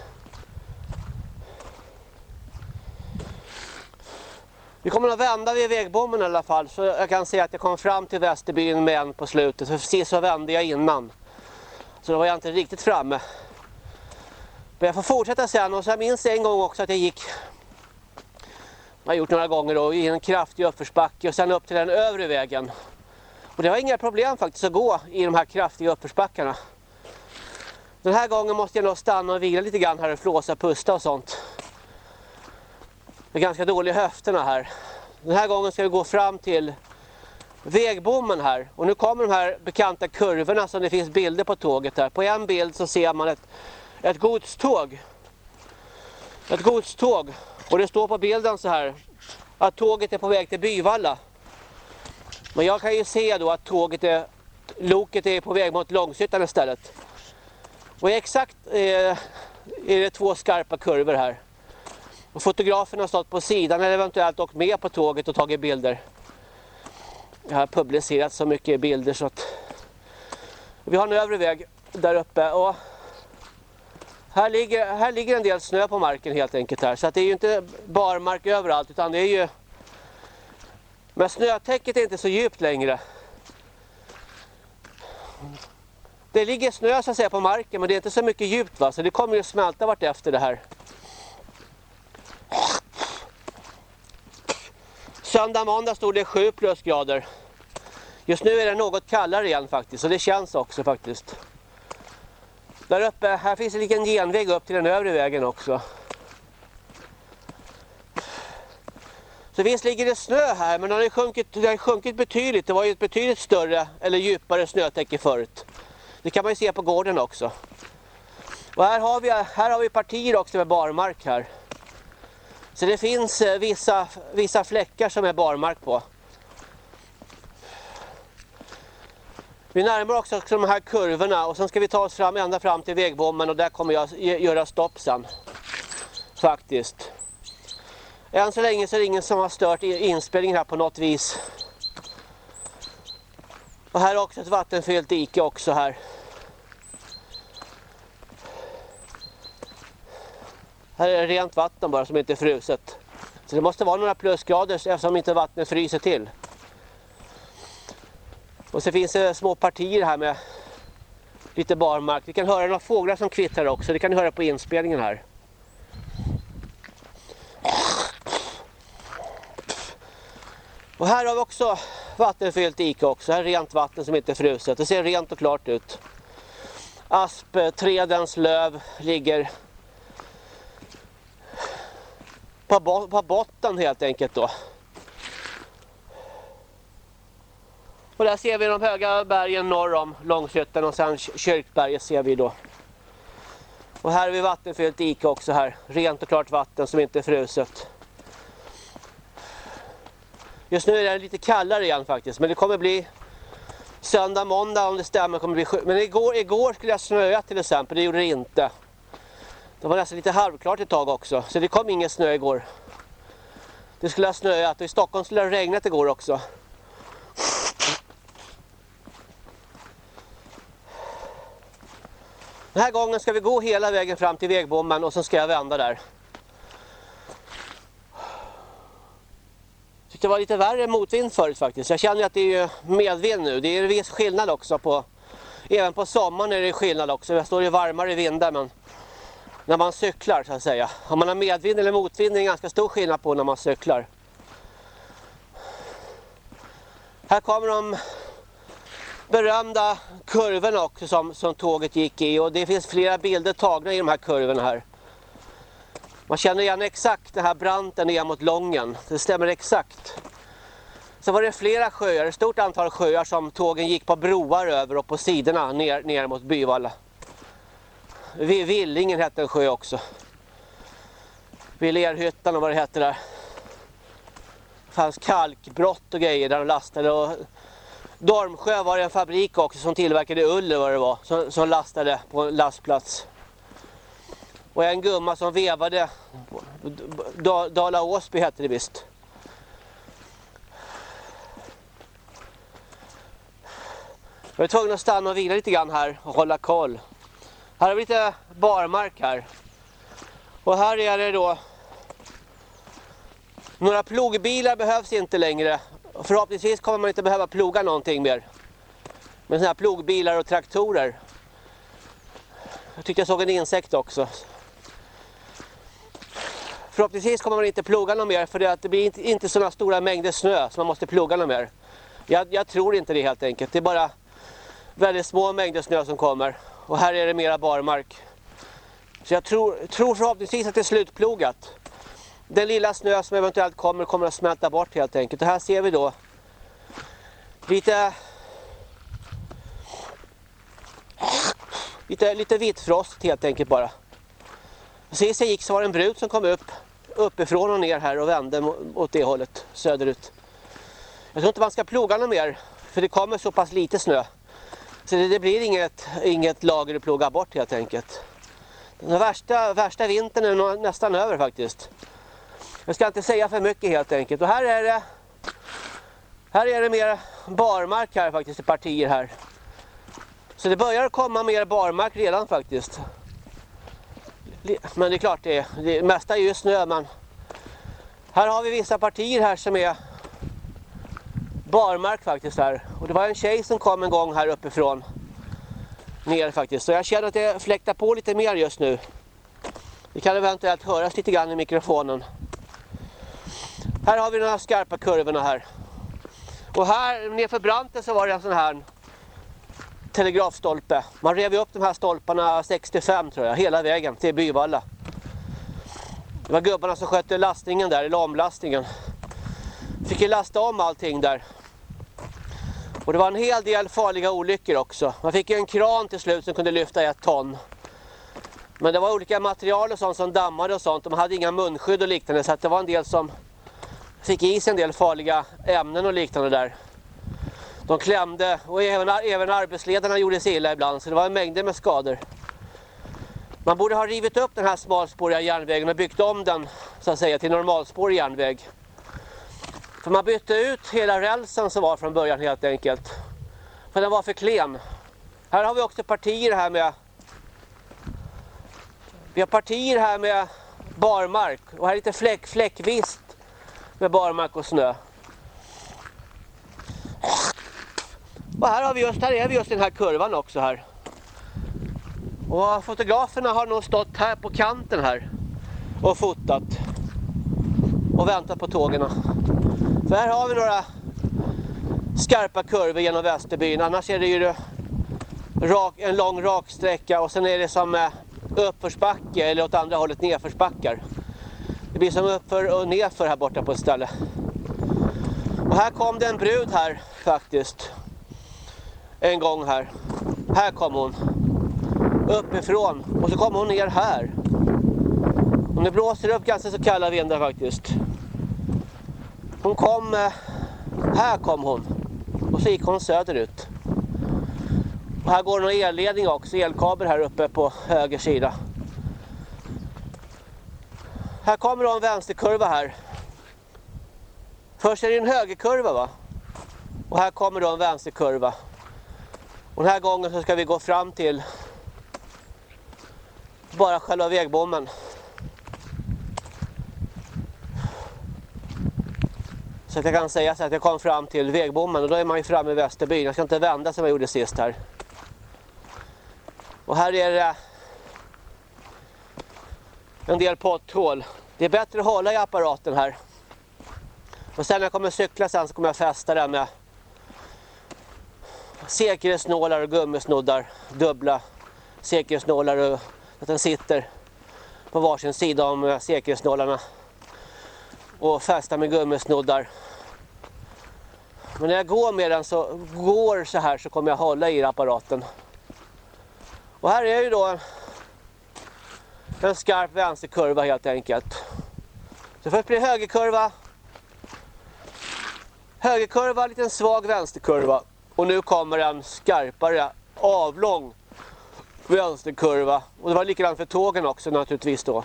Speaker 1: Vi kommer att vända vid vägbommen i alla fall så jag kan säga att jag kom fram till Västerbyn med en på slutet. För precis så vände jag innan. Så då var jag inte riktigt framme. Men jag får fortsätta sen och så jag minns en gång också att jag gick jag har gjort några gånger då, i en kraftig uppförsbacke och sen upp till den övre vägen. Och det var inga problem faktiskt att gå i de här kraftiga uppförsbackarna. Den här gången måste jag nog stanna och vila lite grann här och flåsa, pusta och sånt. Jag är ganska dålig i höfterna här. Den här gången ska vi gå fram till vägbommen här. Och nu kommer de här bekanta kurvorna som det finns bilder på tåget här. På en bild så ser man ett, ett godståg. Ett godståg. Och det står på bilden så här att tåget är på väg till Byvalla. Men jag kan ju se då att tåget är, loket är på väg mot Långshyttan istället. Och exakt eh, är det två skarpa kurvor här. Och fotografen har stått på sidan eller eventuellt åkt med på tåget och tagit bilder. Jag har publicerat så mycket bilder så att vi har en övre väg där uppe och här ligger, här ligger en del snö på marken helt enkelt här så att det är ju inte barmark överallt utan det är ju men snötäcket är inte så djupt längre. Det ligger snö så att säga på marken men det är inte så mycket djupt va så det kommer ju smälta vart efter det här. Söndag måndag stod det 7 plusgrader. Just nu är det något kallare igen faktiskt och det känns också faktiskt. Där uppe, här finns en liten genväg upp till den övre vägen också. Så visst ligger det snö här, men det har sjunkit, den har sjunkit betydligt. Det var ju ett betydligt större eller djupare snötäcke förut. Det kan man ju se på gården också. Och här har vi, här har vi partier också med barmark här. Så det finns eh, vissa, vissa fläckar som är barmark på. Vi närmar oss också de här kurvorna och sen ska vi ta oss fram ända fram till vägbommen och där kommer jag göra stopp sen. Faktiskt. Än så länge så är det ingen som har stört inspelningen här på något vis. Och här är också ett vattenfyllt dike också här. Här är det rent vatten bara som inte är fruset. Så det måste vara några plusgrader eftersom inte vattnet fryser till. Och så finns det små partier här med lite barmark. Vi kan höra några fåglar som kvittrar också. Det kan ni höra på inspelningen här. Och här har vi också vattenfyllt dike också. Här är rent vatten som inte är fruset. Det ser rent och klart ut. Aspträdens löv ligger på, på botten helt enkelt då. Och där ser vi de höga bergen norr om Långshyttan och sen Kyrkberget ser vi då. Och här har vi vattenfyllt dike också här. Rent och klart vatten som inte är fruset. Just nu är det lite kallare igen faktiskt. Men det kommer bli söndag, måndag om det stämmer. Kommer bli men igår, igår skulle jag snöa till exempel. Det gjorde det inte. Det var nästan lite halvklart ett tag också. Så det kom ingen snö igår. Det skulle ha snöat och i Stockholm skulle det ha regnat igår också. Den här gången ska vi gå hela vägen fram till vägbommen och så ska jag vända där. Jag tyckte det var lite värre motvind förut faktiskt. Jag känner att det är medvind nu. Det är en viss skillnad också på... Även på sommaren är det skillnad också. Jag står i varmare vindar men... När man cyklar så att säga. Om man har medvind eller motvind är det en ganska stor skillnad på när man cyklar. Här kommer de berömda kurvorna också som, som tåget gick i. Och det finns flera bilder tagna i de här kurvorna här. Man känner igen exakt den här branten ner mot Lången. Det stämmer exakt. Så var det flera sjöar, ett stort antal sjöar som tågen gick på broar över och på sidorna ner, ner mot Byvalla. Villingen hette en sjö också. Villerhyttan och vad det hette där. Det fanns kalkbrott och grejer där de lastade. Och Dormsjö var det en fabrik också som tillverkade ull eller vad det var. Som, som lastade på en lastplats. Och en gumma som vevade. Dala Åsby hette det visst. Jag är tvungen att stanna och vila lite grann här och hålla koll. Här har vi lite barmark här. Och här är det då några plogbilar behövs inte längre. Förhoppningsvis kommer man inte behöva ploga någonting mer. Med sådana här plogbilar och traktorer. Jag tyckte jag såg en insekt också. Förhoppningsvis kommer man inte ploga något mer för det, det blir inte, inte sådana stora mängder snö som man måste ploga något mer. Jag, jag, tror inte det helt enkelt. Det är bara väldigt små mängder snö som kommer. Och här är det mera barmark. Så jag tror, tror förhoppningsvis att det är slutplogat. Den lilla snö som eventuellt kommer kommer att smälta bort helt enkelt. Och här ser vi då lite lite, lite vitfrost helt enkelt bara. Sist jag gick så var det en brud som kom upp uppifrån och ner här och vände åt det hållet söderut. Jag tror inte man ska ploga något mer för det kommer så pass lite snö. Så det, det blir inget, inget lager att ploga bort helt enkelt. Den värsta, värsta vintern är nästan över faktiskt. Jag ska inte säga för mycket helt enkelt. Och här är det här är det mer barmark här faktiskt i partier här. Så det börjar komma mer barmark redan faktiskt. Men det är klart det, det mesta är ju snö men här har vi vissa partier här som är barmark faktiskt här. Och det var en tjej som kom en gång här uppifrån ner faktiskt. Så jag känner att det fläktar på lite mer just nu. Det kan eventuellt höras lite grann i mikrofonen. Här har vi de här skarpa kurvorna här. Och här nedför branten så var det en sån här telegrafstolpe. Man rev upp de här stolparna 65 tror jag, hela vägen till Byvalla. Det var gubbarna som skötte lastningen där, eller omlastningen. Fick ju lasta om allting där. Och det var en hel del farliga olyckor också. Man fick ju en kran till slut som kunde lyfta ett ton. Men det var olika material och sånt som dammade och sånt. De hade inga munskydd och liknande så det var en del som fick i sig en del farliga ämnen och liknande där. De klämde och även, även arbetsledarna gjorde sig illa ibland så det var mängder med skador. Man borde ha rivit upp den här smalspåriga järnvägen och byggt om den så att säga till normalspårig järnväg. För man bytte ut hela rälsen som var från början helt enkelt. För den var för klen. Här har vi också partier här med vi har partier här med barmark och här är lite fläck, fläckvist med barmark och snö. Och här har vi just, här är vi just den här kurvan också här. Och fotograferna har nog stått här på kanten här och fotat och väntat på tågen. För här har vi några skarpa kurvor genom Västerbyn. Annars är det ju rak, en lång raksträcka och sen är det som eh, uppförsbacke eller åt andra hållet nedförsbackar. Det blir som uppför och nedför här borta på ett ställe. Och här kom det en brud här faktiskt. En gång här. Här kom hon. Uppifrån. Och så kom hon ner här. Och det blåser upp ganska så kalla vindar faktiskt. Hon kom... Eh, här kom hon. Och så gick hon söderut. Och här går någon elledning också. Elkabel här uppe på höger sida. Här kommer då en vänsterkurva här. Först är det en högerkurva va? Och här kommer då en vänsterkurva. Och den här gången så ska vi gå fram till bara själva vägbommen. Så att jag kan säga så att jag kom fram till vägbommen och då är man ju framme i Västerbyn. Jag ska inte vända som jag gjorde sist här. Och här är det en del potthål. Det är bättre att hålla i apparaten här. Och sen när jag kommer cykla sen så kommer jag fästa den med säkerhetsnålar och gummisnoddar. Dubbla säkerhetsnålar och att den sitter på varsin sida om eh, säkerhetsnålarna. Och fästa med gummisnoddar. Men när jag går med den så går så här så kommer jag hålla i apparaten. Och här är ju då en, en skarp vänsterkurva helt enkelt. Så först blir det högerkurva. Högerkurva, liten svag vänsterkurva. Och nu kommer en skarpare avlång vänsterkurva. Och det var likadant för tågen också naturligtvis då.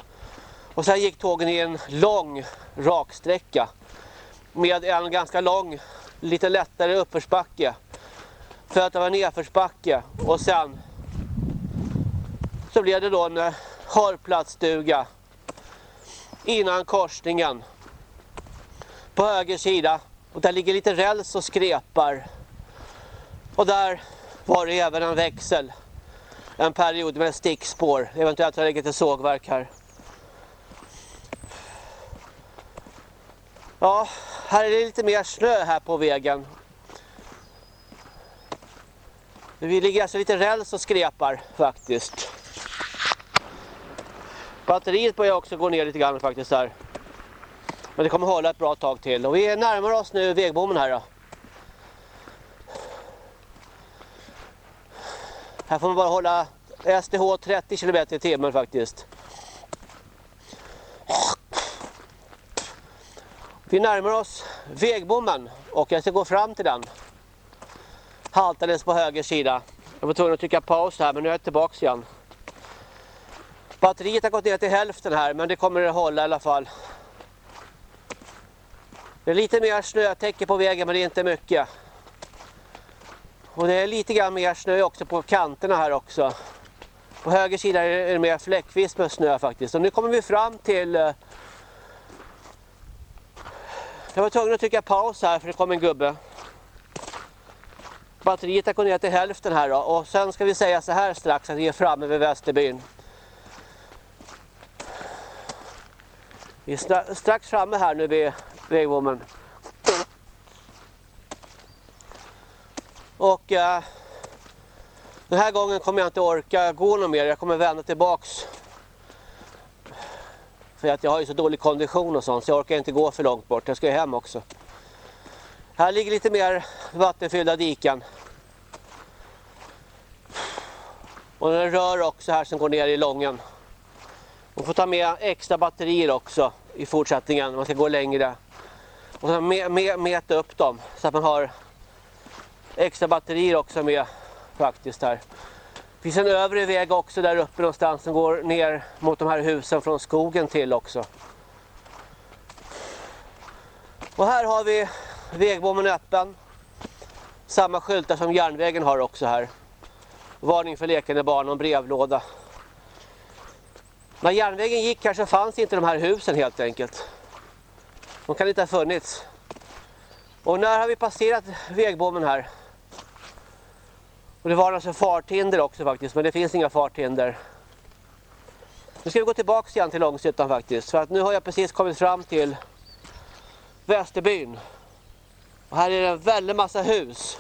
Speaker 1: Och sen gick tågen i en lång raksträcka. Med en ganska lång, lite lättare uppförsbacke. För att det var nedförsbacke. Och sen så blev det då en eh, harplatsstuga. hållplatsstuga innan korsningen. På höger sida och där ligger lite räls och skrepar. Och där var det även en växel en period med stickspår. Eventuellt har det legat ett sågverk här. Ja, här är det lite mer snö här på vägen. Vi ligger alltså lite räls och skrepar faktiskt. Batteriet börjar också gå ner lite grann faktiskt här. Men det kommer hålla ett bra tag till. Och vi närmar oss nu vägbommen här då. Här får man bara hålla STH 30 km i timmen faktiskt. Vi närmar oss vägbommen och jag ska gå fram till den. Haltades på höger sida. Jag var tvungen att trycka paus här men nu är jag tillbaka igen. Batteriet har gått ner till hälften här men det kommer att hålla i alla fall. Det är lite mer snötäcke på vägen men det är inte mycket. Och det är lite grann mer snö också på kanterna här också. På höger sida är det mer fläckvis med snö faktiskt. Och nu kommer vi fram till... Eh, jag var tvungen att trycka paus här för det kom en gubbe. Batteriet har gått ner till hälften här då. Och sen ska vi säga så här strax att vi är framme vid Västerbyn. Vi är strax framme här nu vid vägbommen. Och eh, Den här gången kommer jag inte orka gå något mer. Jag kommer vända tillbaks. För att jag har ju så dålig kondition och sånt så jag orkar inte gå för långt bort. Jag ska ju hem också. Här ligger lite mer vattenfyllda diken. Och den rör också här som går ner i lången. Man får ta med extra batterier också i fortsättningen. Man ska gå längre. Och så mäta upp dem så att man har extra batterier också med faktiskt här. Det finns en övre väg också där uppe någonstans som går ner mot de här husen från skogen till också. Och här har vi vägbommen öppen. Samma skyltar som järnvägen har också här. Varning för lekande barn och brevlåda. När järnvägen gick här så fanns inte de här husen helt enkelt. De kan inte ha funnits. Och när har vi passerat vägbommen här? Och det var alltså farthinder också faktiskt, men det finns inga farthinder. Nu ska vi gå tillbaka igen till Långshyttan faktiskt. För att nu har jag precis kommit fram till Västerbyn. Och här är det en väldig massa hus.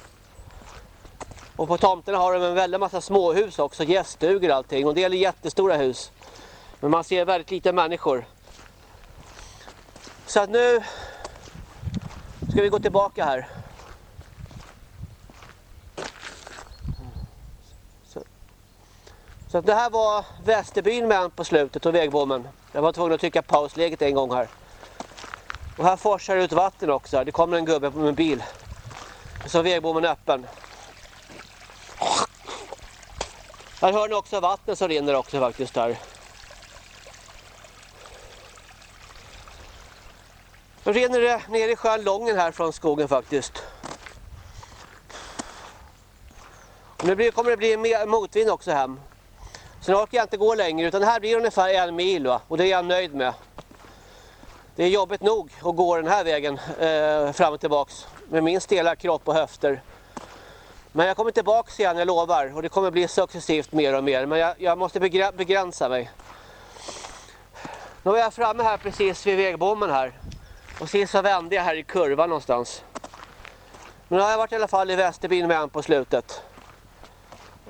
Speaker 1: Och på tomterna har de en väldig massa småhus också, gäststugor och allting. Och det är jättestora hus. Men man ser väldigt lite människor. Så att nu ska vi gå tillbaka här. Så, så att det här var Västerbyn med på slutet och vägbommen. Jag var tvungen att trycka pausläget en gång här. Och här forsar det ut vatten också. Det kommer en gubbe med en bil. Så vägbommen är öppen. Här hör ni också vatten som rinner också faktiskt där. Då rinner det ner i sjön Lången här från skogen faktiskt. Nu blir, kommer det bli motvind också hem. Så nu orkar jag inte gå längre utan det här blir ungefär en mil va? och det är jag nöjd med. Det är jobbigt nog att gå den här vägen eh, fram och tillbaks med min stela kropp och höfter. Men jag kommer tillbaks igen, jag lovar. Och det kommer bli successivt mer och mer. Men jag, jag måste begränsa mig. Nu är jag framme här precis vid vägbommen här. Och sist så vände jag här i kurvan någonstans. Men nu har jag varit i alla fall i Västerbyn med en på slutet.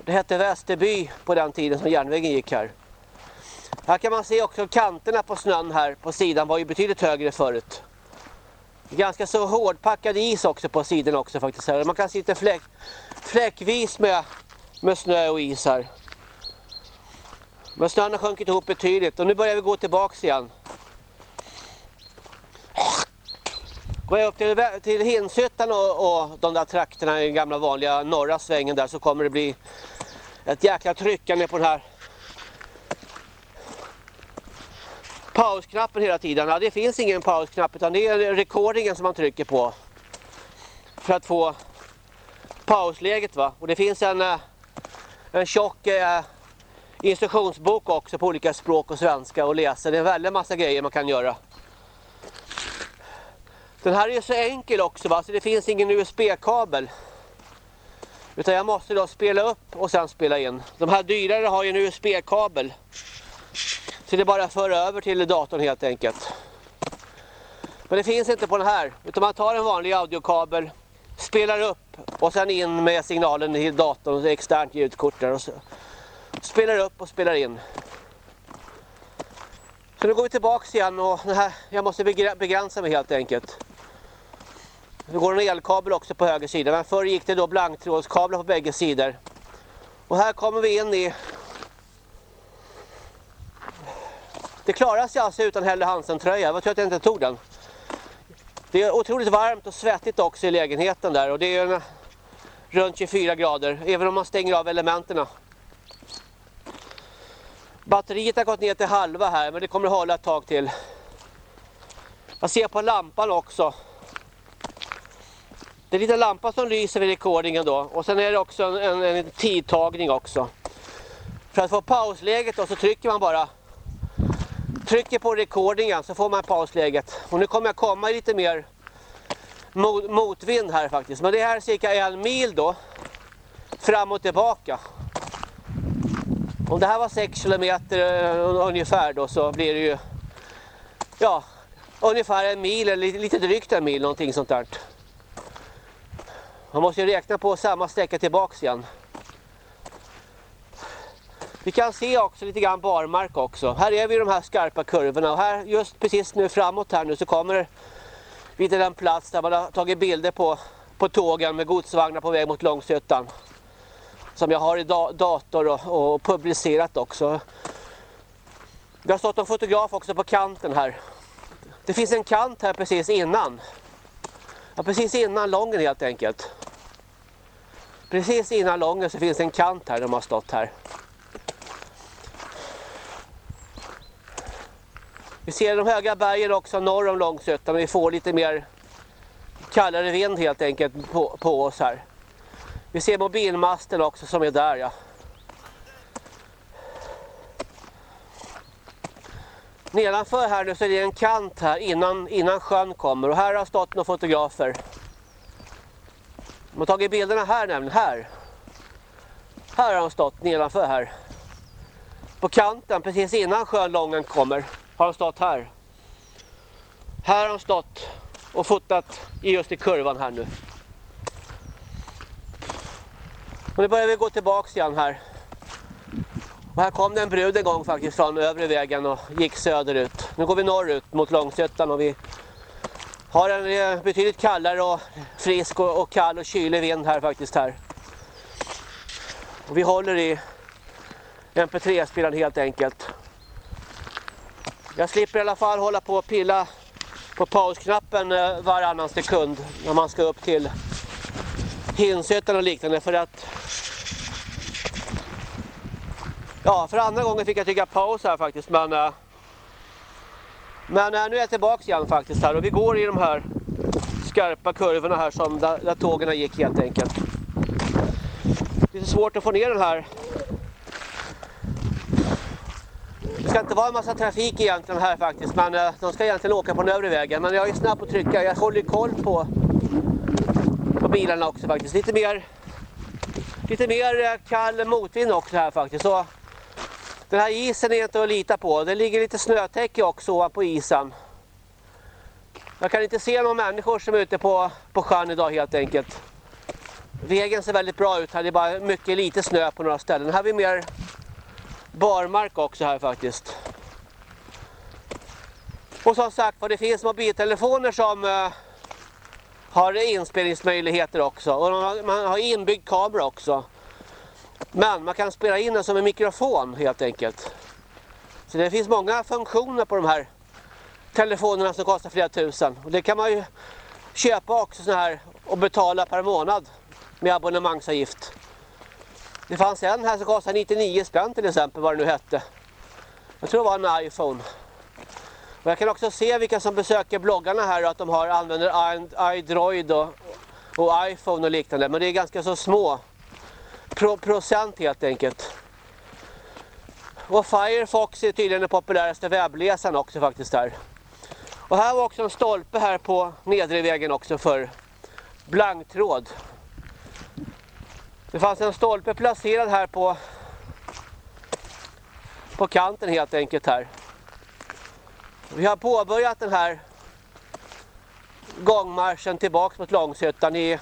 Speaker 1: Det hette Västerby på den tiden som järnvägen gick här. Här kan man se också kanterna på snön här på sidan var ju betydligt högre förut. Ganska så hårdpackad is också på sidan också faktiskt. Här. Man kan sitta fläck, fläckvis med, med snö och is här. Men snön har sjunkit ihop betydligt och nu börjar vi gå tillbaks igen. Går jag upp till, till Hinshyttan och, och de där trakterna i den gamla vanliga norra svängen där så kommer det bli ett jäkla tryckande på den här pausknappen hela tiden. Ja, det finns ingen pausknapp utan det är rekordingen som man trycker på. För att få pausläget va. Och det finns en, eh, en tjock eh, instruktionsbok också på olika språk och svenska och läsa. Det är en väldigt massa grejer man kan göra. Den här är så enkel också va, så det finns ingen USB-kabel. Utan jag måste då spela upp och sen spela in. De här dyrare har ju en USB-kabel. Så det är bara att föra över till datorn helt enkelt. Men det finns inte på den här. Utan man tar en vanlig audiokabel, spelar upp och sen in med signalen i datorn, externt ljudkort där. Och så spelar upp och spelar in. Så nu går vi tillbaka igen och här, jag måste begränsa mig helt enkelt. Nu går en elkabel också på höger sida. Men förr gick det då blanktrådskablar på bägge sidor. Och här kommer vi in i... Det klarar sig alltså utan Helle Hansen-tröja. Vad tror att jag inte tog den? Det är otroligt varmt och svettigt också i lägenheten där. Och det är en, runt 24 grader. Även om man stänger av elementen. Batteriet har gått ner till halva här. Men det kommer att hålla ett tag till. Jag ser på lampan också. Det är lite lampa som lyser vid rekordingen då. Och sen är det också en, en, en tidtagning också. För att få pausläget då så trycker man bara trycker på rekordingen så får man pausläget. Och nu kommer jag komma i lite mer mot, motvind här faktiskt. Men det här är cirka en mil då. Fram och tillbaka. Om det här var 6 kilometer eh, ungefär då så blir det ju ja, ungefär en mil eller lite, lite drygt en mil någonting sånt där. Man måste ju räkna på samma sträcka tillbaks igen. Vi kan se också lite grann barmark också. Här är vi i de här skarpa kurvorna och här just precis nu framåt här nu så kommer vi till den plats där man har tagit bilder på, på tågen med godsvagnar på väg mot Långsötan. Som jag har i da dator och, och publicerat också. Det har stått en fotograf också på kanten här. Det finns en kant här precis innan. Ja, precis innan Lången helt enkelt. Precis innan Lången så finns en kant här de har stått här. Vi ser de höga bergen också norr om Långsötan vi får lite mer kallare vind helt enkelt på, på oss här. Vi ser mobilmasten också som är där ja. Nedanför här nu så är det en kant här innan, innan sjön kommer och här har stått några fotografer. De har tagit bilderna här nämligen, här. Här har de stått nedanför här. På kanten precis innan sjön Lången kommer har de stått här. Här har de stått och fotat just i kurvan här nu. Och nu börjar vi gå tillbaks igen här. Och här kom det en brud en gång faktiskt från övre vägen och gick söderut. Nu går vi norrut mot Långsötan och vi har en eh, betydligt kallare och frisk och, kall och kylig vind här faktiskt här. Och vi håller i MP3-spelaren helt enkelt. Jag slipper i alla fall hålla på och pilla på pausknappen eh, varannan sekund när man ska upp till Hinshyttan och liknande för att Ja, för andra gången fick jag tycka paus här faktiskt men eh, men eh, nu är jag tillbaka igen faktiskt här och vi går i de här skarpa kurvorna här som där, där tågen gick helt enkelt. Det är svårt att få ner den här det ska inte vara en massa trafik egentligen här faktiskt men eh, de ska egentligen åka på den övre vägen men jag är snabb att trycka, jag håller koll på på bilarna också faktiskt. Lite mer lite mer eh, kall motvind också här faktiskt. Så den här isen är inte att lita på. Det ligger lite snötäcke också på isen. Jag kan inte se några människor som är ute på, på sjön idag helt enkelt. Vägen ser väldigt bra ut här. Det är bara mycket lite snö på några ställen. Här har vi mer barmark också här faktiskt. Och som sagt det finns mobiltelefoner som eh, har inspelningsmöjligheter också. Och man har inbyggd kamera också. Men man kan spela in den som en mikrofon helt enkelt. Så det finns många funktioner på de här telefonerna som kostar flera tusen. Och det kan man ju köpa också så här och betala per månad med abonnemangsavgift. Det fanns en här som kostade 99 spänn till exempel vad det nu hette. Jag tror det var en iPhone. Och jag kan också se vilka som besöker bloggarna här att de har använder iDroid och, och iPhone och liknande. Men det är ganska så små pro procent helt enkelt. Och Firefox är tydligen den populäraste webbläsaren också faktiskt där. Och här var också en stolpe här på nedre vägen också för blanktråd. Det fanns en stolpe placerad här på på kanten helt enkelt här. Vi har påbörjat den här gångmarschen tillbaks mot Långsötan i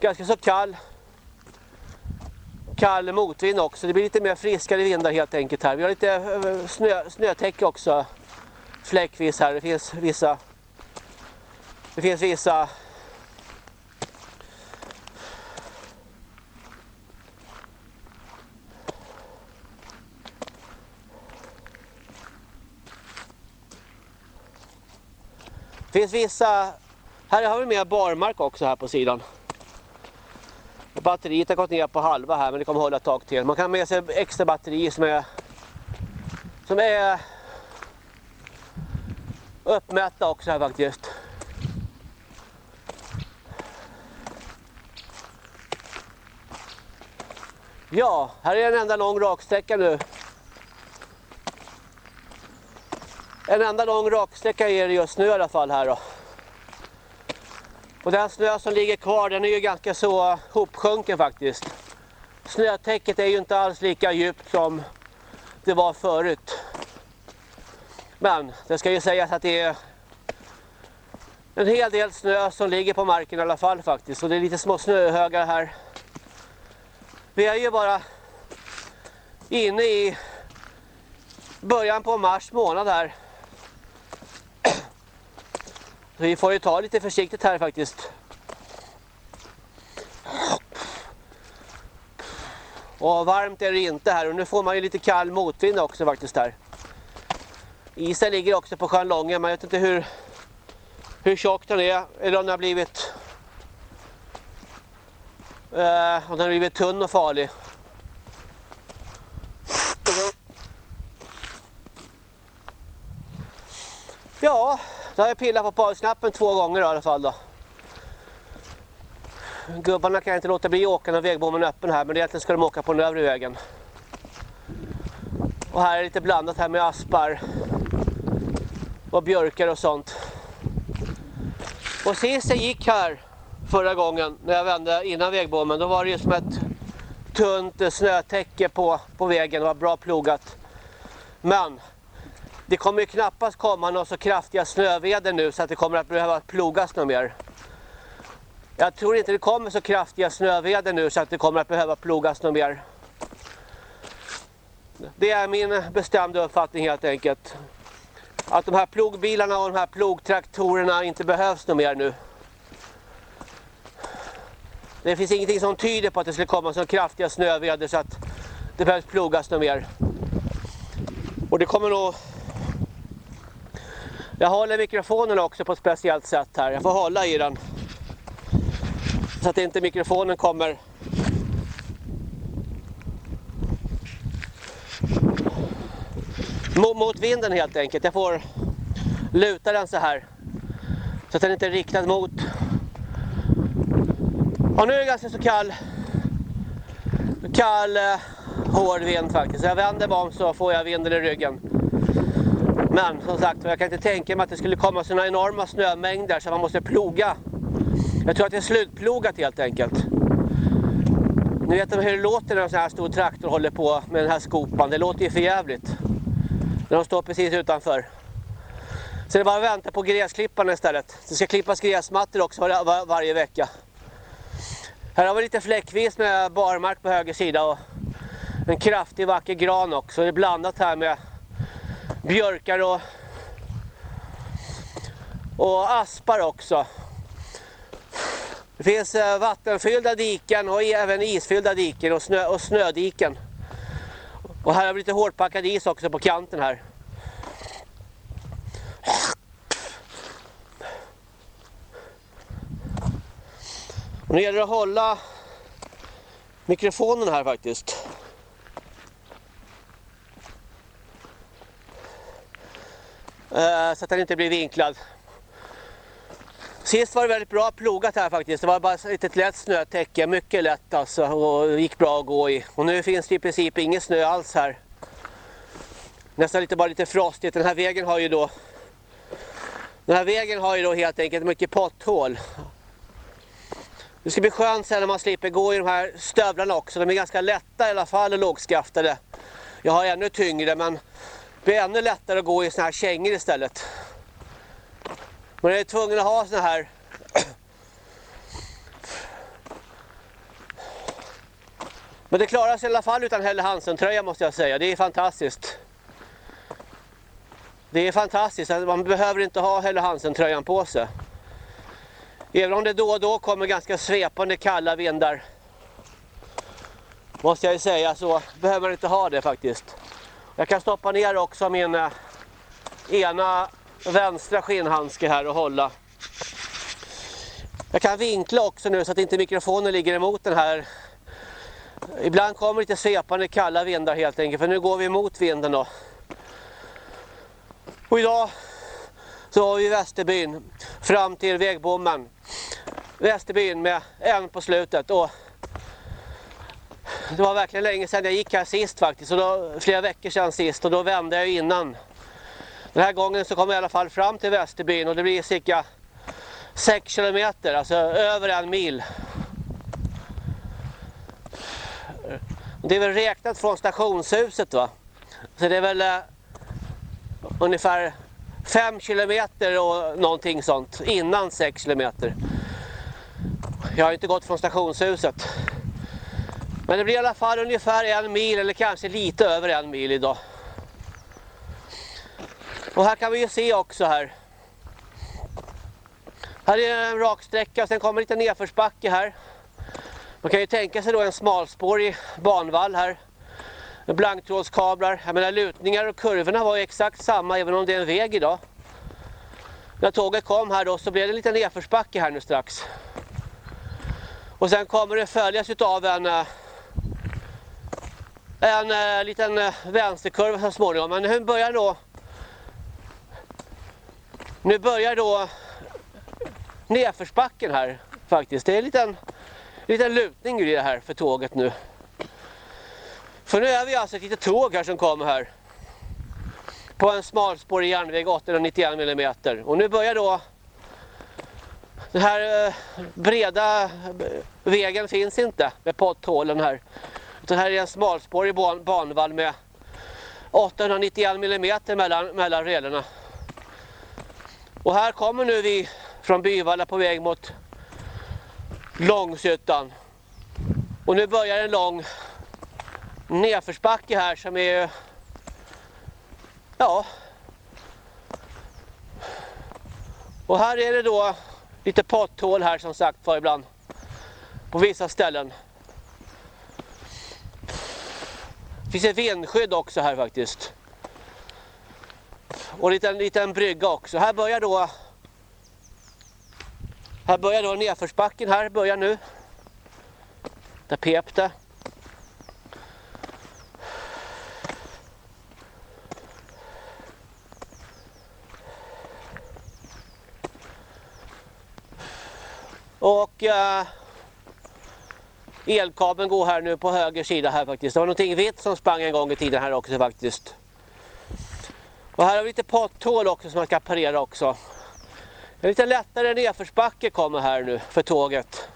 Speaker 1: ganska så kall kall motvind också. Det blir lite mer friskare vindar helt enkelt här. Vi har lite eh, snö, snötäcke också fläckvis här. Det finns vissa det finns vissa Det finns vissa här har vi mer barmark också här på sidan. Batteriet har gått ner på halva här men det kommer hålla ett tag till. Man kan ha med sig extra batteri som är som är uppmätta också här faktiskt. Ja, här är en enda lång raksträcka nu. En enda lång raksträcka är det just nu i alla fall här då. Och den snö som ligger kvar den är ju ganska så hopsjunken faktiskt. Snötäcket är ju inte alls lika djupt som det var förut. Men det ska ju sägas att det är en hel del snö som ligger på marken i alla fall faktiskt. Och det är lite små snöhögar här. Vi är ju bara inne i början på mars månad här. Vi får ju ta lite försiktigt här faktiskt. Och varmt är det inte här och nu får man ju lite kall motvind också faktiskt här. Isen ligger också på sjön Lången, men jag vet inte hur, hur tjock den är eller om den har blivit eh, om den har blivit tunn och farlig. Ja, då har jag pillat på pausknappen två gånger i alla fall då. Gubbarna kan inte låta bli åka när vägbommen är öppen här men egentligen ska de åka på den övre vägen. Och här är lite blandat här med aspar och björkar och sånt. Och sist jag gick här förra gången när jag vände innan vägbommen då var det ju som ett tunt snötäcke på, på vägen. Det var bra plogat. Men det kommer ju knappast komma några så kraftiga snöväder nu så att det kommer att behöva plogas något mer. Jag tror inte det kommer så kraftiga snöväder nu så att det kommer att behöva plogas något mer. Det är min bestämda uppfattning helt enkelt. Att de här plogbilarna och de här plogtraktorerna inte behövs något mer nu. Det finns ingenting som tyder på att det skulle komma så kraftiga snöväder så att det behövs plogas något mer. Och det kommer nog... Jag håller mikrofonen också på ett speciellt sätt här. Jag får hålla i den. Så att inte mikrofonen kommer mot vinden helt enkelt. Jag får luta den så här. Så att den inte är riktad mot. Och nu är det ganska så kall kall eh, hård vind faktiskt. Så jag vänder mig om så får jag vinden i ryggen. Men som sagt, jag kan inte tänka mig att det skulle komma sådana enorma snömängder så man måste ploga jag tror att det är slutplogat helt enkelt. Ni vet hur det låter när en sån här stor traktor håller på med den här skopan. Det låter ju för jävligt. När de står precis utanför. Så det är bara att vänta på gräsklipparna istället. Det ska klippas gräsmattor också var, var, varje vecka. Här har vi lite fläckvis med barmark på höger sida och en kraftig vacker gran också. Det är blandat här med björkar och, och aspar också. Det finns eh, vattenfyllda diken och även isfyllda diken och, snö, och snödiken. Och här har vi lite hårdpackad is också på kanten här. Och nu gäller det att hålla mikrofonen här faktiskt. Eh, så att den inte blir vinklad. Sist var det väldigt bra plogat här faktiskt. Det var bara ett litet lätt snötäcke, mycket lätt alltså och det gick bra att gå i. Och nu finns det i princip ingen snö alls här. Nästan lite bara lite frostigt. Den här vägen har ju då Den här vägen har ju då helt enkelt mycket potthål. Det ska bli skönt sen när man slipper gå i de här stövlarna också. De är ganska lätta i alla fall och lågskaftade. Jag har ännu tyngre men det blir ännu lättare att gå i såna här kängor istället. Man är tvungen att ha såna här Men det klarar sig i alla fall utan Helle Hansen-tröja måste jag säga. Det är fantastiskt. Det är fantastiskt. Man behöver inte ha Helle Hansen-tröjan på sig. Även om det då och då kommer ganska svepande kalla vindar. Måste jag ju säga så behöver man inte ha det faktiskt. Jag kan stoppa ner också min eh, ena vänstra skinnhandske här och hålla. Jag kan vinkla också nu så att inte mikrofonen ligger emot den här. Ibland kommer lite svepande kalla vindar helt enkelt för nu går vi emot vinden då. Och idag så har vi Västerbyn fram till vägbommen. Västerbyn med en på slutet och det var verkligen länge sedan jag gick här sist faktiskt, och då, flera veckor sedan sist och då vände jag innan den här gången så kom jag i alla fall fram till Västerbyn och det blir cirka 6 kilometer, alltså över en mil. Det är väl räknat från stationshuset va? Så det är väl eh, ungefär 5 kilometer och någonting sånt innan 6 kilometer. Jag har inte gått från stationshuset. Men det blir i alla fall ungefär en mil eller kanske lite över en mil idag. Och här kan vi ju se också här. Här är en raksträcka och sen kommer lite nedförsbacke här. Man kan ju tänka sig då en smalspårig banvall här. Med blanktrådskablar. Jag menar lutningar och kurvorna var ju exakt samma även om det är en väg idag. När tåget kom här då så blev det en liten nedförsbacke här nu strax. Och sen kommer det följas av en eh, en eh, liten eh, vänsterkurva så småningom. Men nu börjar då nu börjar då nedförsbacken här faktiskt. Det är en liten, liten lutning i det här för tåget nu. För nu är vi alltså ett litet tåg här som kommer här. På en smalspårig järnväg 891 mm. Och nu börjar då den här eh, breda eh, vägen finns inte med potthålen här. Det här är en smalspårig ban banvall med 891 mm mellan, mellan relarna. Och här kommer nu vi från Byvalla på väg mot Långshyttan. Och nu börjar en lång nedförsbacke här som är ja och här är det då lite potthål här som sagt för ibland på vissa ställen det finns ett vindskydd också här faktiskt. Och en liten, liten brygga också. Här börjar då här börjar då nedförsbacken här börjar nu. Där pep det Och eh, elkabeln går här nu på höger sida här faktiskt. Det var någonting vitt som sprang en gång i tiden här också faktiskt. Och här har vi lite potthål också som man ska parera också. En lite lättare nedförsbacke kommer här nu för tåget.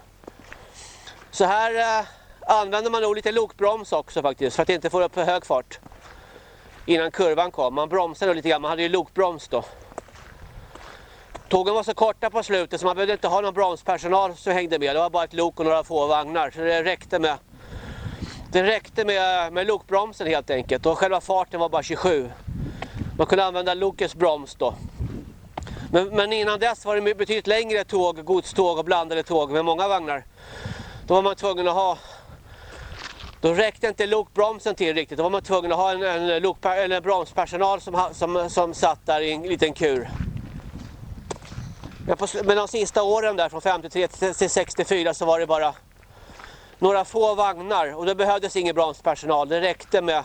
Speaker 1: Så här eh, använder man nog lite lokbroms också faktiskt för att inte få upp för hög fart. Innan kurvan kom. Man bromsade lite grann, man hade ju lokbroms då. Tågen var så korta på slutet så man behövde inte ha någon bromspersonal som hängde med. Det var bara ett lok och några få vagnar. Så det räckte med, det räckte med, med lokbromsen helt enkelt. Och själva farten var bara 27. Man kunde använda lokets broms då. Men, men innan dess var det betydligt längre tåg, godståg och blandade tåg med många vagnar. Då var man tvungen att ha då räckte inte lokbromsen till riktigt. Då var man tvungen att ha en, en, lok, en bromspersonal som, som, som satt där i en liten kur. Men de sista åren där från 53 till 64 så var det bara några få vagnar och det behövdes ingen bromspersonal. Det räckte med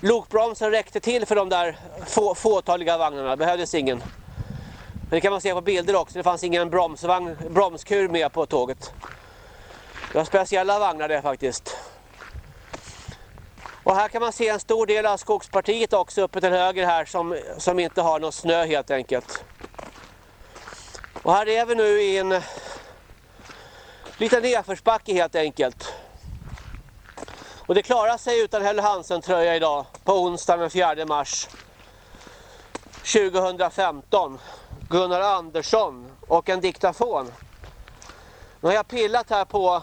Speaker 1: lokbromsen räckte till för de där få, fåtaliga vagnarna. Det behövdes ingen. Men det kan man se på bilder också. Det fanns ingen bromsvagn, bromskur med på tåget. Det var speciella vagnar det faktiskt. Och här kan man se en stor del av skogspartiet också uppe till höger här som, som inte har någon snö helt enkelt. Och här är vi nu i en liten nedförsbacke helt enkelt. Och det klarar sig utan Helle Hansen tröja idag på onsdag den 4 mars 2015. Gunnar Andersson och en diktafon. Nu har jag pillat här på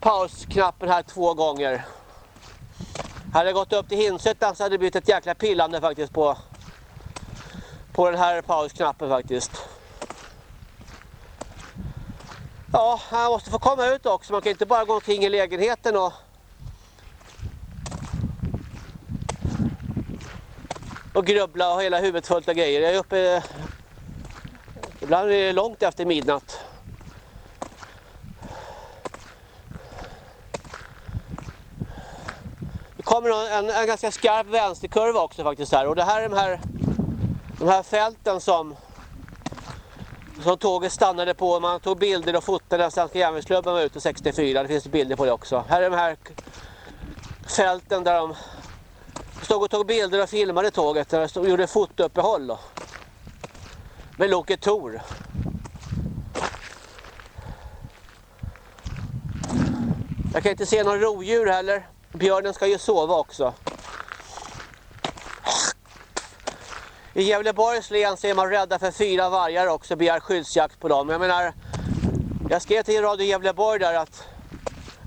Speaker 1: pausknappen här två gånger. Hade jag gått upp till Hinshyttan så hade det blivit ett jäkla pillande faktiskt på på den här pausknappen faktiskt. Ja, han måste få komma ut också. Man kan inte bara gå omkring i lägenheten och och grubbla och ha hela huvudet fullt av grejer. Jag är uppe ibland är det långt efter midnatt. Det kommer en, en ganska skarp vänsterkurva också faktiskt här och det här är de här de här fälten som som tåget stannade på, man tog bilder och fotade när Svenska järnvägsklubben var ute 64, det finns bilder på det också. Här är de här fälten där de stod och tog bilder och filmade tåget, där de gjorde fotouppehåll då. Med loket Tor. Jag kan inte se någon rovdjur heller. Björnen ska ju sova också. I Gävleborgs län så är man rädda för fyra vargar också, begär skyddsjakt på dem. Jag menar, jag skrev till Radio Gävleborg där att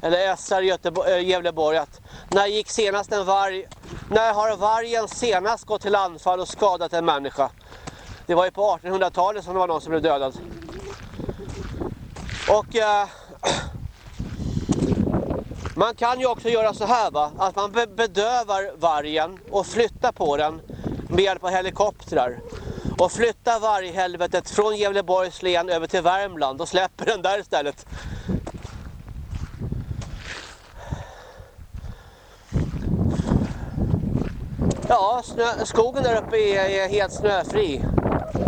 Speaker 1: eller SR Göteborg, eh, Gävleborg att när gick senast en varg, när har vargen senast gått till anfall och skadat en människa? Det var ju på 1800-talet som det var någon som blev dödad. Och eh, man kan ju också göra så här va, att man bedövar vargen och flyttar på den med hjälp av helikoptrar. Och flytta varghelvetet från Gävleborgs län över till Värmland och släpper den där istället. Ja, snö, skogen där uppe är, är helt snöfri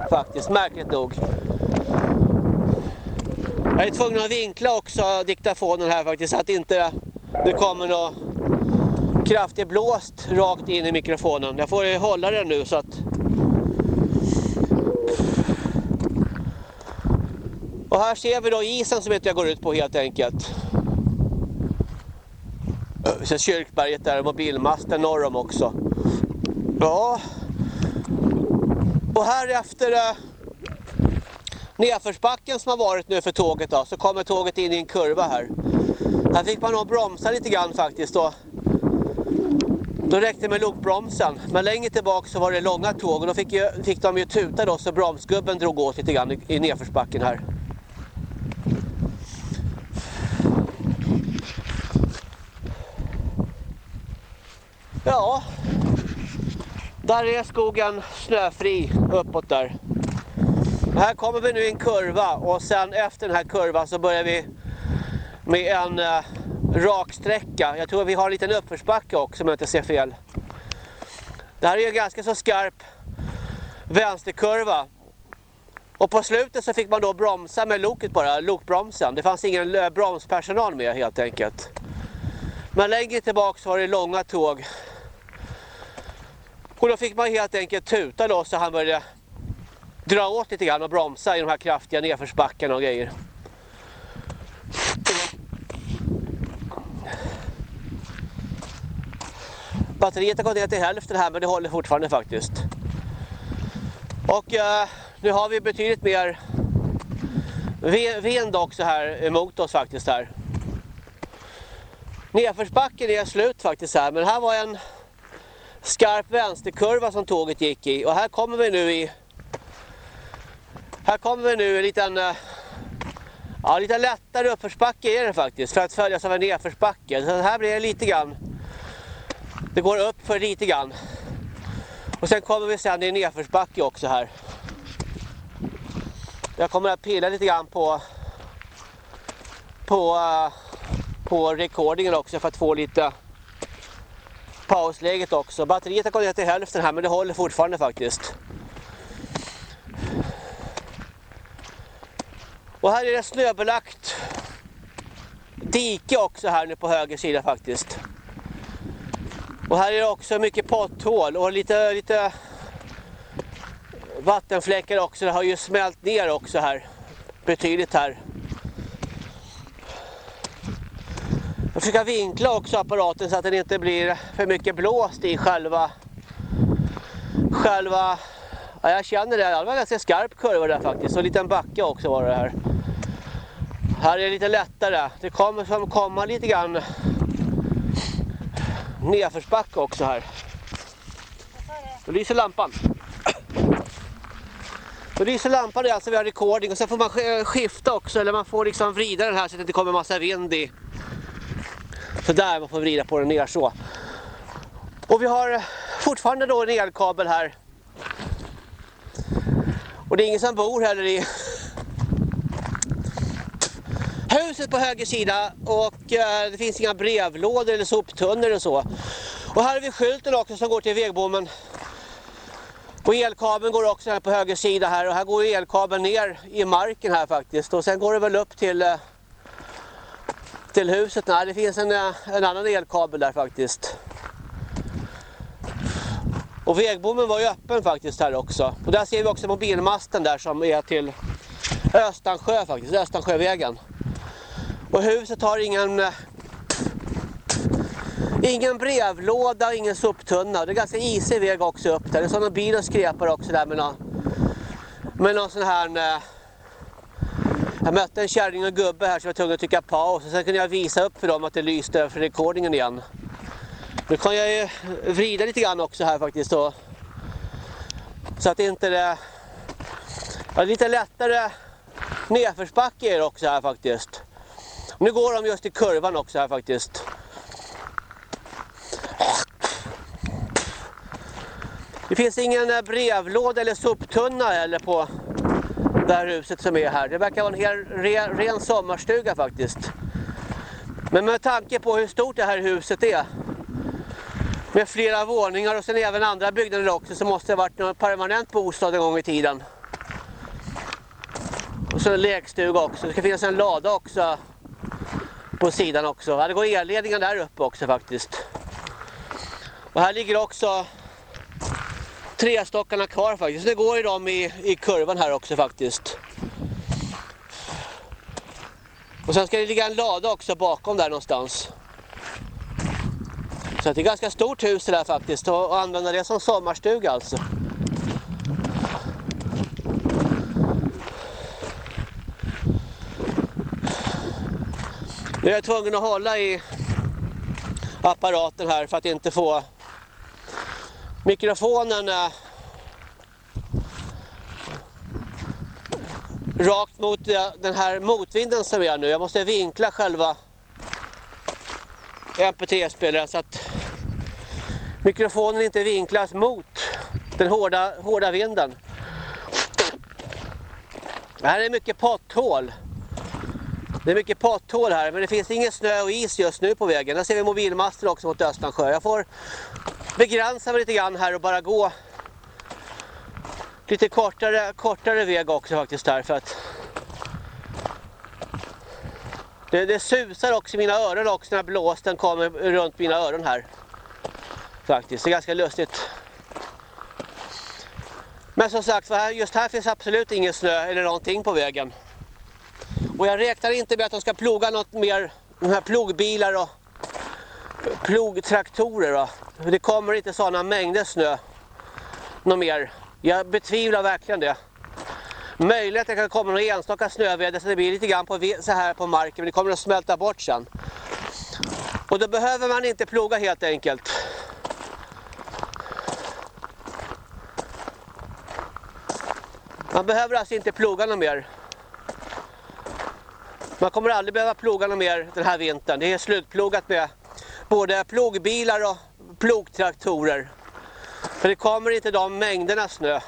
Speaker 1: faktiskt, märkligt nog. Jag är tvungen att vinkla också diktafonen här faktiskt så att inte det kommer något kraftig blåst rakt in i mikrofonen. Jag får hålla den nu så att Och här ser vi då isen som inte jag går ut på helt enkelt. Vi ser kyrkberget där, mobilmasten norr om också. Ja. Och här efter eh, nedförsbacken som har varit nu för tåget då, så kommer tåget in i en kurva här. Här fick man nog bromsa lite grann faktiskt då. Då räckte det med lokbromsen. Men längre tillbaka så var det långa tåg och då fick, ju, fick de ju tuta då så bromsgubben drog åt lite grann i, i nedförsbacken här. Ja, där är skogen snöfri uppåt där. Här kommer vi nu i en kurva och sen efter den här kurvan så börjar vi med en eh, raksträcka. Jag tror vi har en liten uppförsbacke också om jag inte ser fel. Det här är en ganska så skarp vänsterkurva. Och på slutet så fick man då bromsa med loket bara, lokbromsen. Det fanns ingen bromspersonal med helt enkelt. Men längre tillbaka så var det långa tåg och då fick man helt enkelt tuta då så han började dra åt lite grann och bromsa i de här kraftiga nedförsbackarna och grejer. Batteriet har gått ner till hälften här men det håller fortfarande faktiskt. Och eh, nu har vi betydligt mer vind också här emot oss faktiskt här. Nedförsbacken är slut faktiskt här men här var en skarp vänsterkurva som tåget gick i. Och här kommer vi nu i... Här kommer vi nu i en liten... Eh, ja, lite lättare uppförsbacke är det faktiskt. För att följas av en nedförsbacke. Så här blir det lite grann... Det går upp för lite grann. Och sen kommer vi sen i nedförsbacke också här. Jag kommer att pilla lite grann på... På... Eh, på recordingen också för att få lite pausläget också. Batteriet har gått ner till hälften här men det håller fortfarande faktiskt. Och här är det snöbelagt dike också här nu på höger sida faktiskt. Och här är det också mycket potthål och lite, lite vattenfläckar också. Det har ju smält ner också här. Betydligt här. Jag försöker vinkla också apparaten så att den inte blir för mycket blåst i själva själva ja, jag känner det, det var en ganska skarp kurva där faktiskt och en liten backe också var det här. Här är det lite lättare. Det kommer som komma lite grann nedförsbacke också här. Då lyser lampan. Då lyser lampan är alltså vi har recording och sen får man eh, skifta också eller man får liksom vrida den här så att det inte kommer massa vind i. Så där man får vrida på den ner så. Och vi har eh, fortfarande då en elkabel här. Och det är ingen som bor heller i huset på höger sida och eh, det finns inga brevlådor eller soptunnor och så. Och här har vi skylten också som går till vägbommen. Och elkabeln går också här på höger sida här och här går elkabeln ner i marken här faktiskt och sen går det väl upp till eh, till huset. Nej, det finns en, eh, en annan elkabel där faktiskt. Och vägbommen var ju öppen faktiskt här också. Och där ser vi också mobilmasten där som är till Östansjö faktiskt, Östansjövägen. Och huset har ingen eh, ingen brevlåda, ingen soptunna. Det är ganska isig väg också upp där. Det är sådana bil och skrepar också där med någon, med någon sån här eh, Jag mötte en kärring och gubbe här som var tvungen att trycka paus och sen kunde jag visa upp för dem att det lyste för rekordningen igen. Nu kan jag ju vrida lite grann också här faktiskt då. Så att det inte det... Ja, lite lättare nedförsbacke är det också här faktiskt. Nu går de just i kurvan också här faktiskt. Det finns ingen eh, brevlåda eller soptunna heller på det här huset som är här. Det verkar vara en hel, ren, ren sommarstuga faktiskt. Men med tanke på hur stort det här huset är med flera våningar och sen även andra byggnader också så måste det ha varit en permanent bostad en gång i tiden. Och så en lekstuga också. Det ska finnas en lada också på sidan också. Det går elledningar där uppe också faktiskt. Och här ligger också tre stockarna kvar faktiskt. Det går ju dem i, i kurvan här också faktiskt. Och sen ska det ligga en lada också bakom där någonstans. Så det är ett ganska stort hus det där faktiskt och använda det som sommarstuga alltså. Nu är jag tvungen att hålla i apparaten här för att inte få mikrofonen eh, rakt mot eh, den här motvinden som vi har nu. Jag måste vinkla själva MP3-spelaren så att mikrofonen inte vinklas mot den hårda, hårda vinden. Det här är mycket potthål. Det är mycket potthål här men det finns ingen snö och is just nu på vägen. Där ser vi mobilmaster också mot Östansjö. Jag får begränsa mig lite grann här och bara gå lite kortare, kortare väg också faktiskt här för att det, det susar också i mina öron också när blåsten kommer runt mina öron här. Faktiskt, det är ganska lustigt. Men som sagt, just här finns absolut ingen snö eller någonting på vägen. Och jag räknar inte med att de ska ploga något mer, de här plogbilar och plogtraktorer. Då. Det kommer inte sådana mängder snö. Något mer. Jag betvivlar verkligen det. Möjligt att det kan komma någon enstaka snöväder så det blir lite grann på, så här på marken men det kommer att smälta bort sen. Och då behöver man inte ploga helt enkelt. Man behöver alltså inte ploga något mer. Man kommer aldrig behöva ploga något mer den här vintern. Det är slutplogat med både plogbilar och plogtraktorer. För det kommer inte de mängderna snö.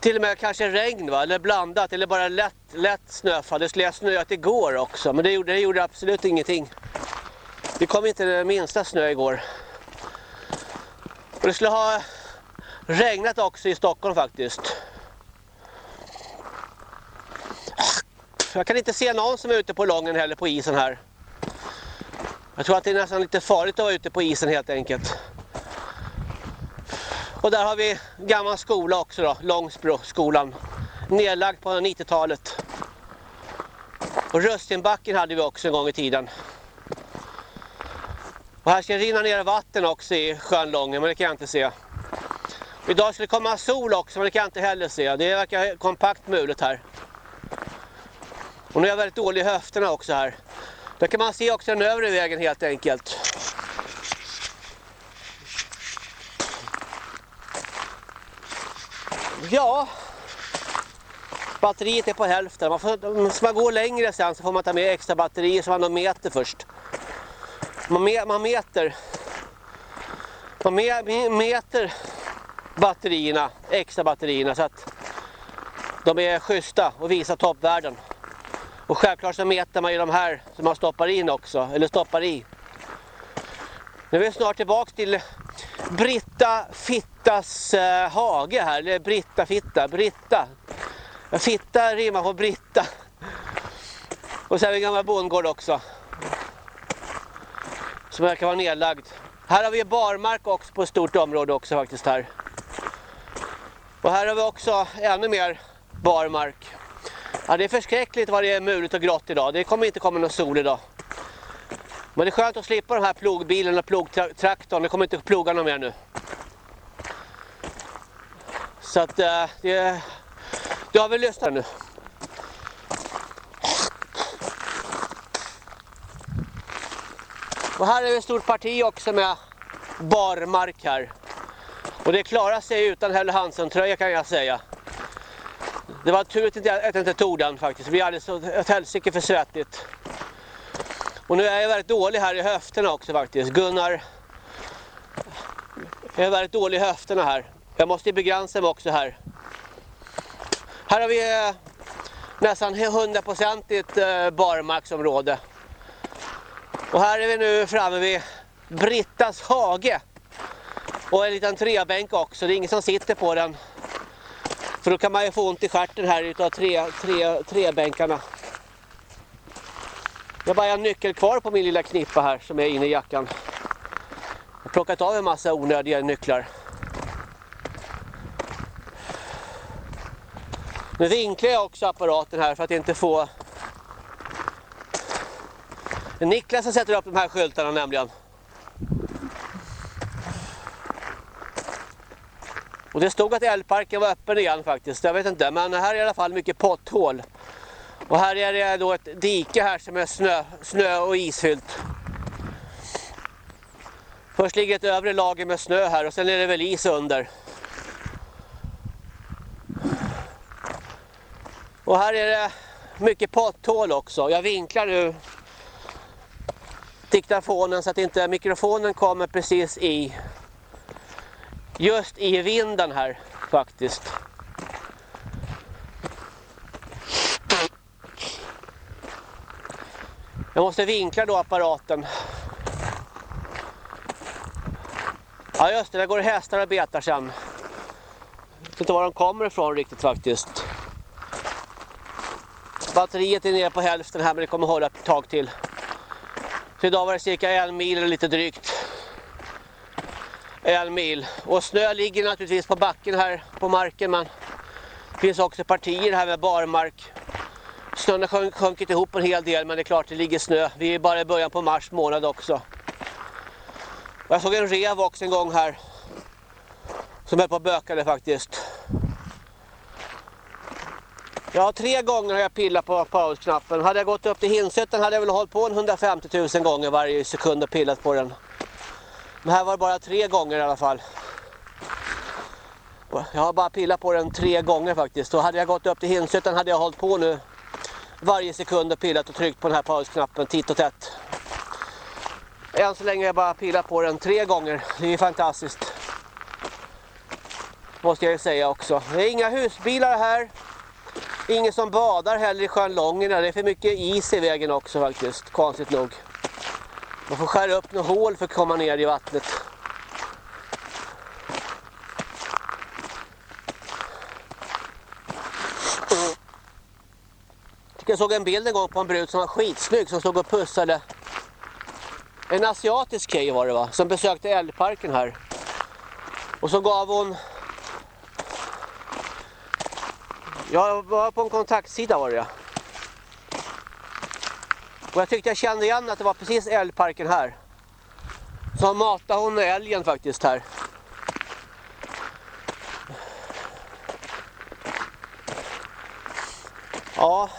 Speaker 1: Till och med kanske regn va? eller blandat eller bara lätt, lätt snöfall. Det skulle ha snöat igår också men det gjorde, det gjorde absolut ingenting. Det kom inte det minsta snö igår. Och det skulle ha regnat också i Stockholm faktiskt. Jag kan inte se någon som är ute på lången heller på isen här. Jag tror att det är nästan lite farligt att vara ute på isen helt enkelt. Och där har vi gammal skola också då, Långsbroskolan. Nedlagd på 90-talet. Och Röstinbacken hade vi också en gång i tiden. Och här ska det rinna ner vatten också i sjön Lången, men det kan jag inte se. Idag ska det komma sol också, men det kan jag inte heller se. Det verkar kompakt mulet här. Och nu är jag väldigt dålig i höfterna också här. Där kan man se också den övre vägen helt enkelt. Ja, batteriet är på hälften. Man får, ska man gå längre sen så får man ta med extra batterier så man mäter först. Man, man mäter man mäter batterierna, extra batterierna så att de är schyssta och visar toppvärden. Och självklart så mäter man ju de här som man stoppar in också, eller stoppar i. Nu är vi snart tillbaka till Britta Fittas eh, hage här, eller Britta Fitta, Britta. Fitta rimmar på Britta. Och så har vi en gammal bondgård också. Som verkar vara nedlagd. Här har vi barmark också på ett stort område också faktiskt här. Och här har vi också ännu mer barmark. Ja, det är förskräckligt vad det är mulet och grått idag. Det kommer inte komma någon sol idag. Men det är skönt att slippa de här plogbilarna och plogtraktorn. Det kommer inte ploga plogarna mer nu. Så att eh, det... Du har väl lyssnat nu? Och här är det ett stort parti också med barmark här. Och det klarar sig utan Helle Hansen-tröja kan jag säga. Det var tur att jag inte tog den faktiskt. Vi hade så ett helsike för svettigt. Och nu är jag väldigt dålig här i höfterna också faktiskt. Gunnar jag är väldigt dålig i höfterna här. Jag måste begränsa mig också här. Här har vi eh, nästan hundraprocentigt eh, barmarksområde. Och här är vi nu framme vid Brittas hage. Och en liten trebänk också, det är ingen som sitter på den. För då kan man ju få ont i skärten här utav tre, tre, trebänkarna. Jag har bara en nyckel kvar på min lilla knippa här som är inne i jackan. Jag har plockat av en massa onödiga nycklar. Nu vinklar jag också apparaten här för att inte få... Det är Niklas som sätter upp de här skyltarna nämligen. Och det stod att älgparken var öppen igen faktiskt, jag vet inte. Men här är i alla fall mycket potthål. Och här är det då ett dike här som är snö, snö och isfyllt. Först ligger ett övre lager med snö här och sen är det väl is under. Och här är det mycket potthål också. Jag vinklar nu diktafonen så att inte mikrofonen kommer precis i just i vinden här faktiskt. Jag måste vinkla då apparaten. Ja just det, där går hästar och betar sen. Jag vet inte var de kommer ifrån riktigt faktiskt. Batteriet är nere på hälften här men det kommer hålla ett tag till. Så idag var det cirka en mil eller lite drygt. En mil. Och snö ligger naturligtvis på backen här på marken men det finns också partier här med barmark. Snön har sjunk, sjunkit ihop en hel del men det är klart det ligger snö. Vi är bara i början på mars månad också. Och jag såg en rev också en gång här. Som höll på att bökade faktiskt. Ja, tre gånger har jag pillat på pausknappen. Hade jag gått upp till Hinsätten hade jag väl hållit på en 150 000 gånger varje sekund och pillat på den. Men här var det bara tre gånger i alla fall. Jag har bara pillat på den tre gånger faktiskt. Och hade jag gått upp till Hinsutan hade jag hållit på nu varje sekund och pillat och tryckt på den här pausknappen titt och tätt. Än så länge har jag bara pillat på den tre gånger. Det är fantastiskt. Måste jag ju säga också. Det är inga husbilar här. Ingen som badar heller i sjön Långerna. Det är för mycket is i vägen också faktiskt. Konstigt nog. Man får skära upp några hål för att komma ner i vattnet. Jag såg en bild en gång på en brud som var skitsnygg som stod och pussade. En asiatisk tjej var det va? Som besökte älgparken här. Och så gav hon Jag var på en kontaktsida var det ja. Och jag tyckte jag kände igen att det var precis älgparken här. Så matade hon älgen faktiskt här. Ja.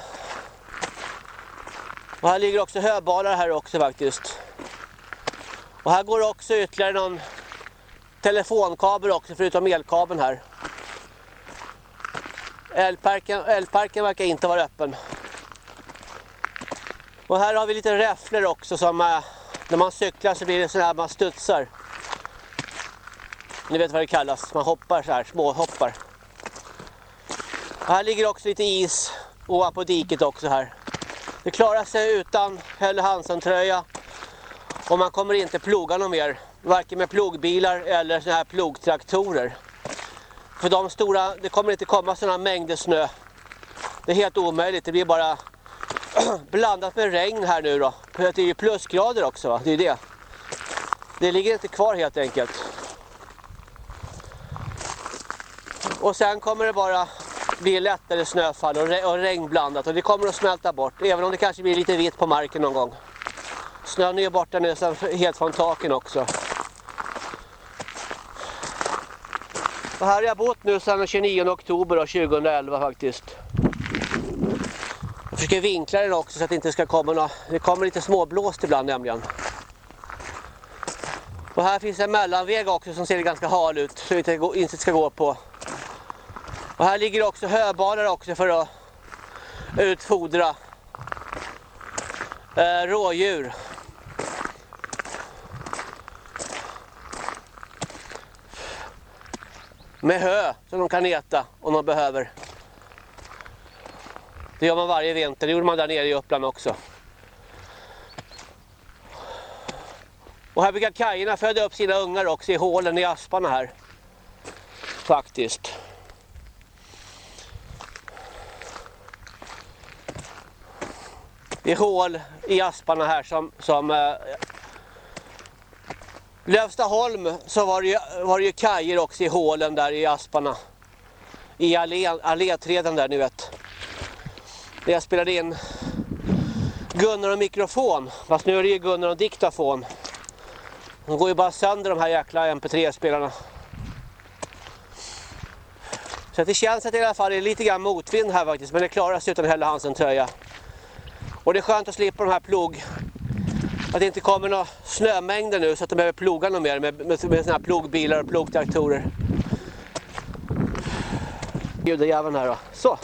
Speaker 1: Och här ligger också höbalar här också faktiskt. Och här går också ytterligare någon telefonkabel också förutom elkabeln här. Älgparken, älgparken verkar inte vara öppen. Och här har vi lite räfflor också som eh, när man cyklar så blir det så här man studsar. Ni vet vad det kallas, man hoppar så här, små hoppar. Och här ligger också lite is ovanpå diket också här. Det klarar sig utan Helle Hansen-tröja och man kommer inte ploga någon mer. Varken med plogbilar eller såna här plogtraktorer. För de stora, det kommer inte komma sådana mängder snö. Det är helt omöjligt, det blir bara blandat med regn här nu då. Det är ju plusgrader också va, det är det. Det ligger inte kvar helt enkelt. Och sen kommer det bara bli lättare snöfall och, re och regnblandat och det kommer att smälta bort. Även om det kanske blir lite vitt på marken någon gång. Snön är borta nu helt från taken också. Och här har jag bott nu sedan den 29 oktober 2011 faktiskt. Jag försöker vinkla den också så att det inte ska komma några... Det kommer lite småblåst ibland nämligen. Och här finns en mellanväg också som ser ganska hal ut så vi inte ska gå på. Och här ligger också höbalar också för att utfodra eh, rådjur. Med hö som de kan äta om de behöver. Det gör man varje vinter, det gjorde man där nere i Uppland också. Och här brukar kajerna föda upp sina ungar också i hålen i asparna här. Faktiskt. Det är hål i asparna här som, som eh, Lövstaholm så var det, ju, var det ju kajer också i hålen där i asparna. I allé, alléträden där ni vet. Där jag spelade in Gunnar och mikrofon. Fast nu är det ju Gunnar och diktafon. De går ju bara sönder de här jäkla MP3-spelarna. Så det känns att det i alla fall är lite grann motvind här faktiskt. Men det klarar sig utan Helle Hansen tröja. Och det är skönt att slippa de här plog. Att det inte kommer några snömängder nu så att de behöver ploga något mer med, med, med såna här plogbilar och plogtraktorer. Ljudjäveln här då. Så.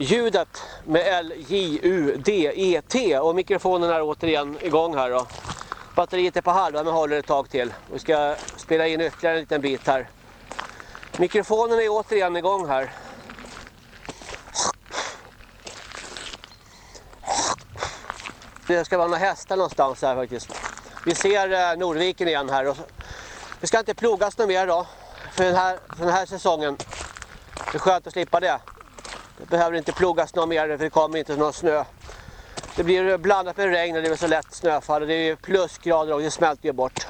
Speaker 1: Ljudet med L-J-U-D-E-T och mikrofonen är återigen igång här då. Batteriet är på halva men håller ett tag till. Vi ska spela in ytterligare en liten bit här. Mikrofonen är återigen igång här. Det ska vara några hästar någonstans här faktiskt. Vi ser eh, Nordviken igen här. Det ska inte plogas något mer då. För den här, för den här säsongen. Det är skönt att slippa det. Det behöver inte plogas något mer för det kommer inte någon snö. Det blir blandat med regn och det är så lätt snöfall. Det är plusgrader och det smälter ju bort.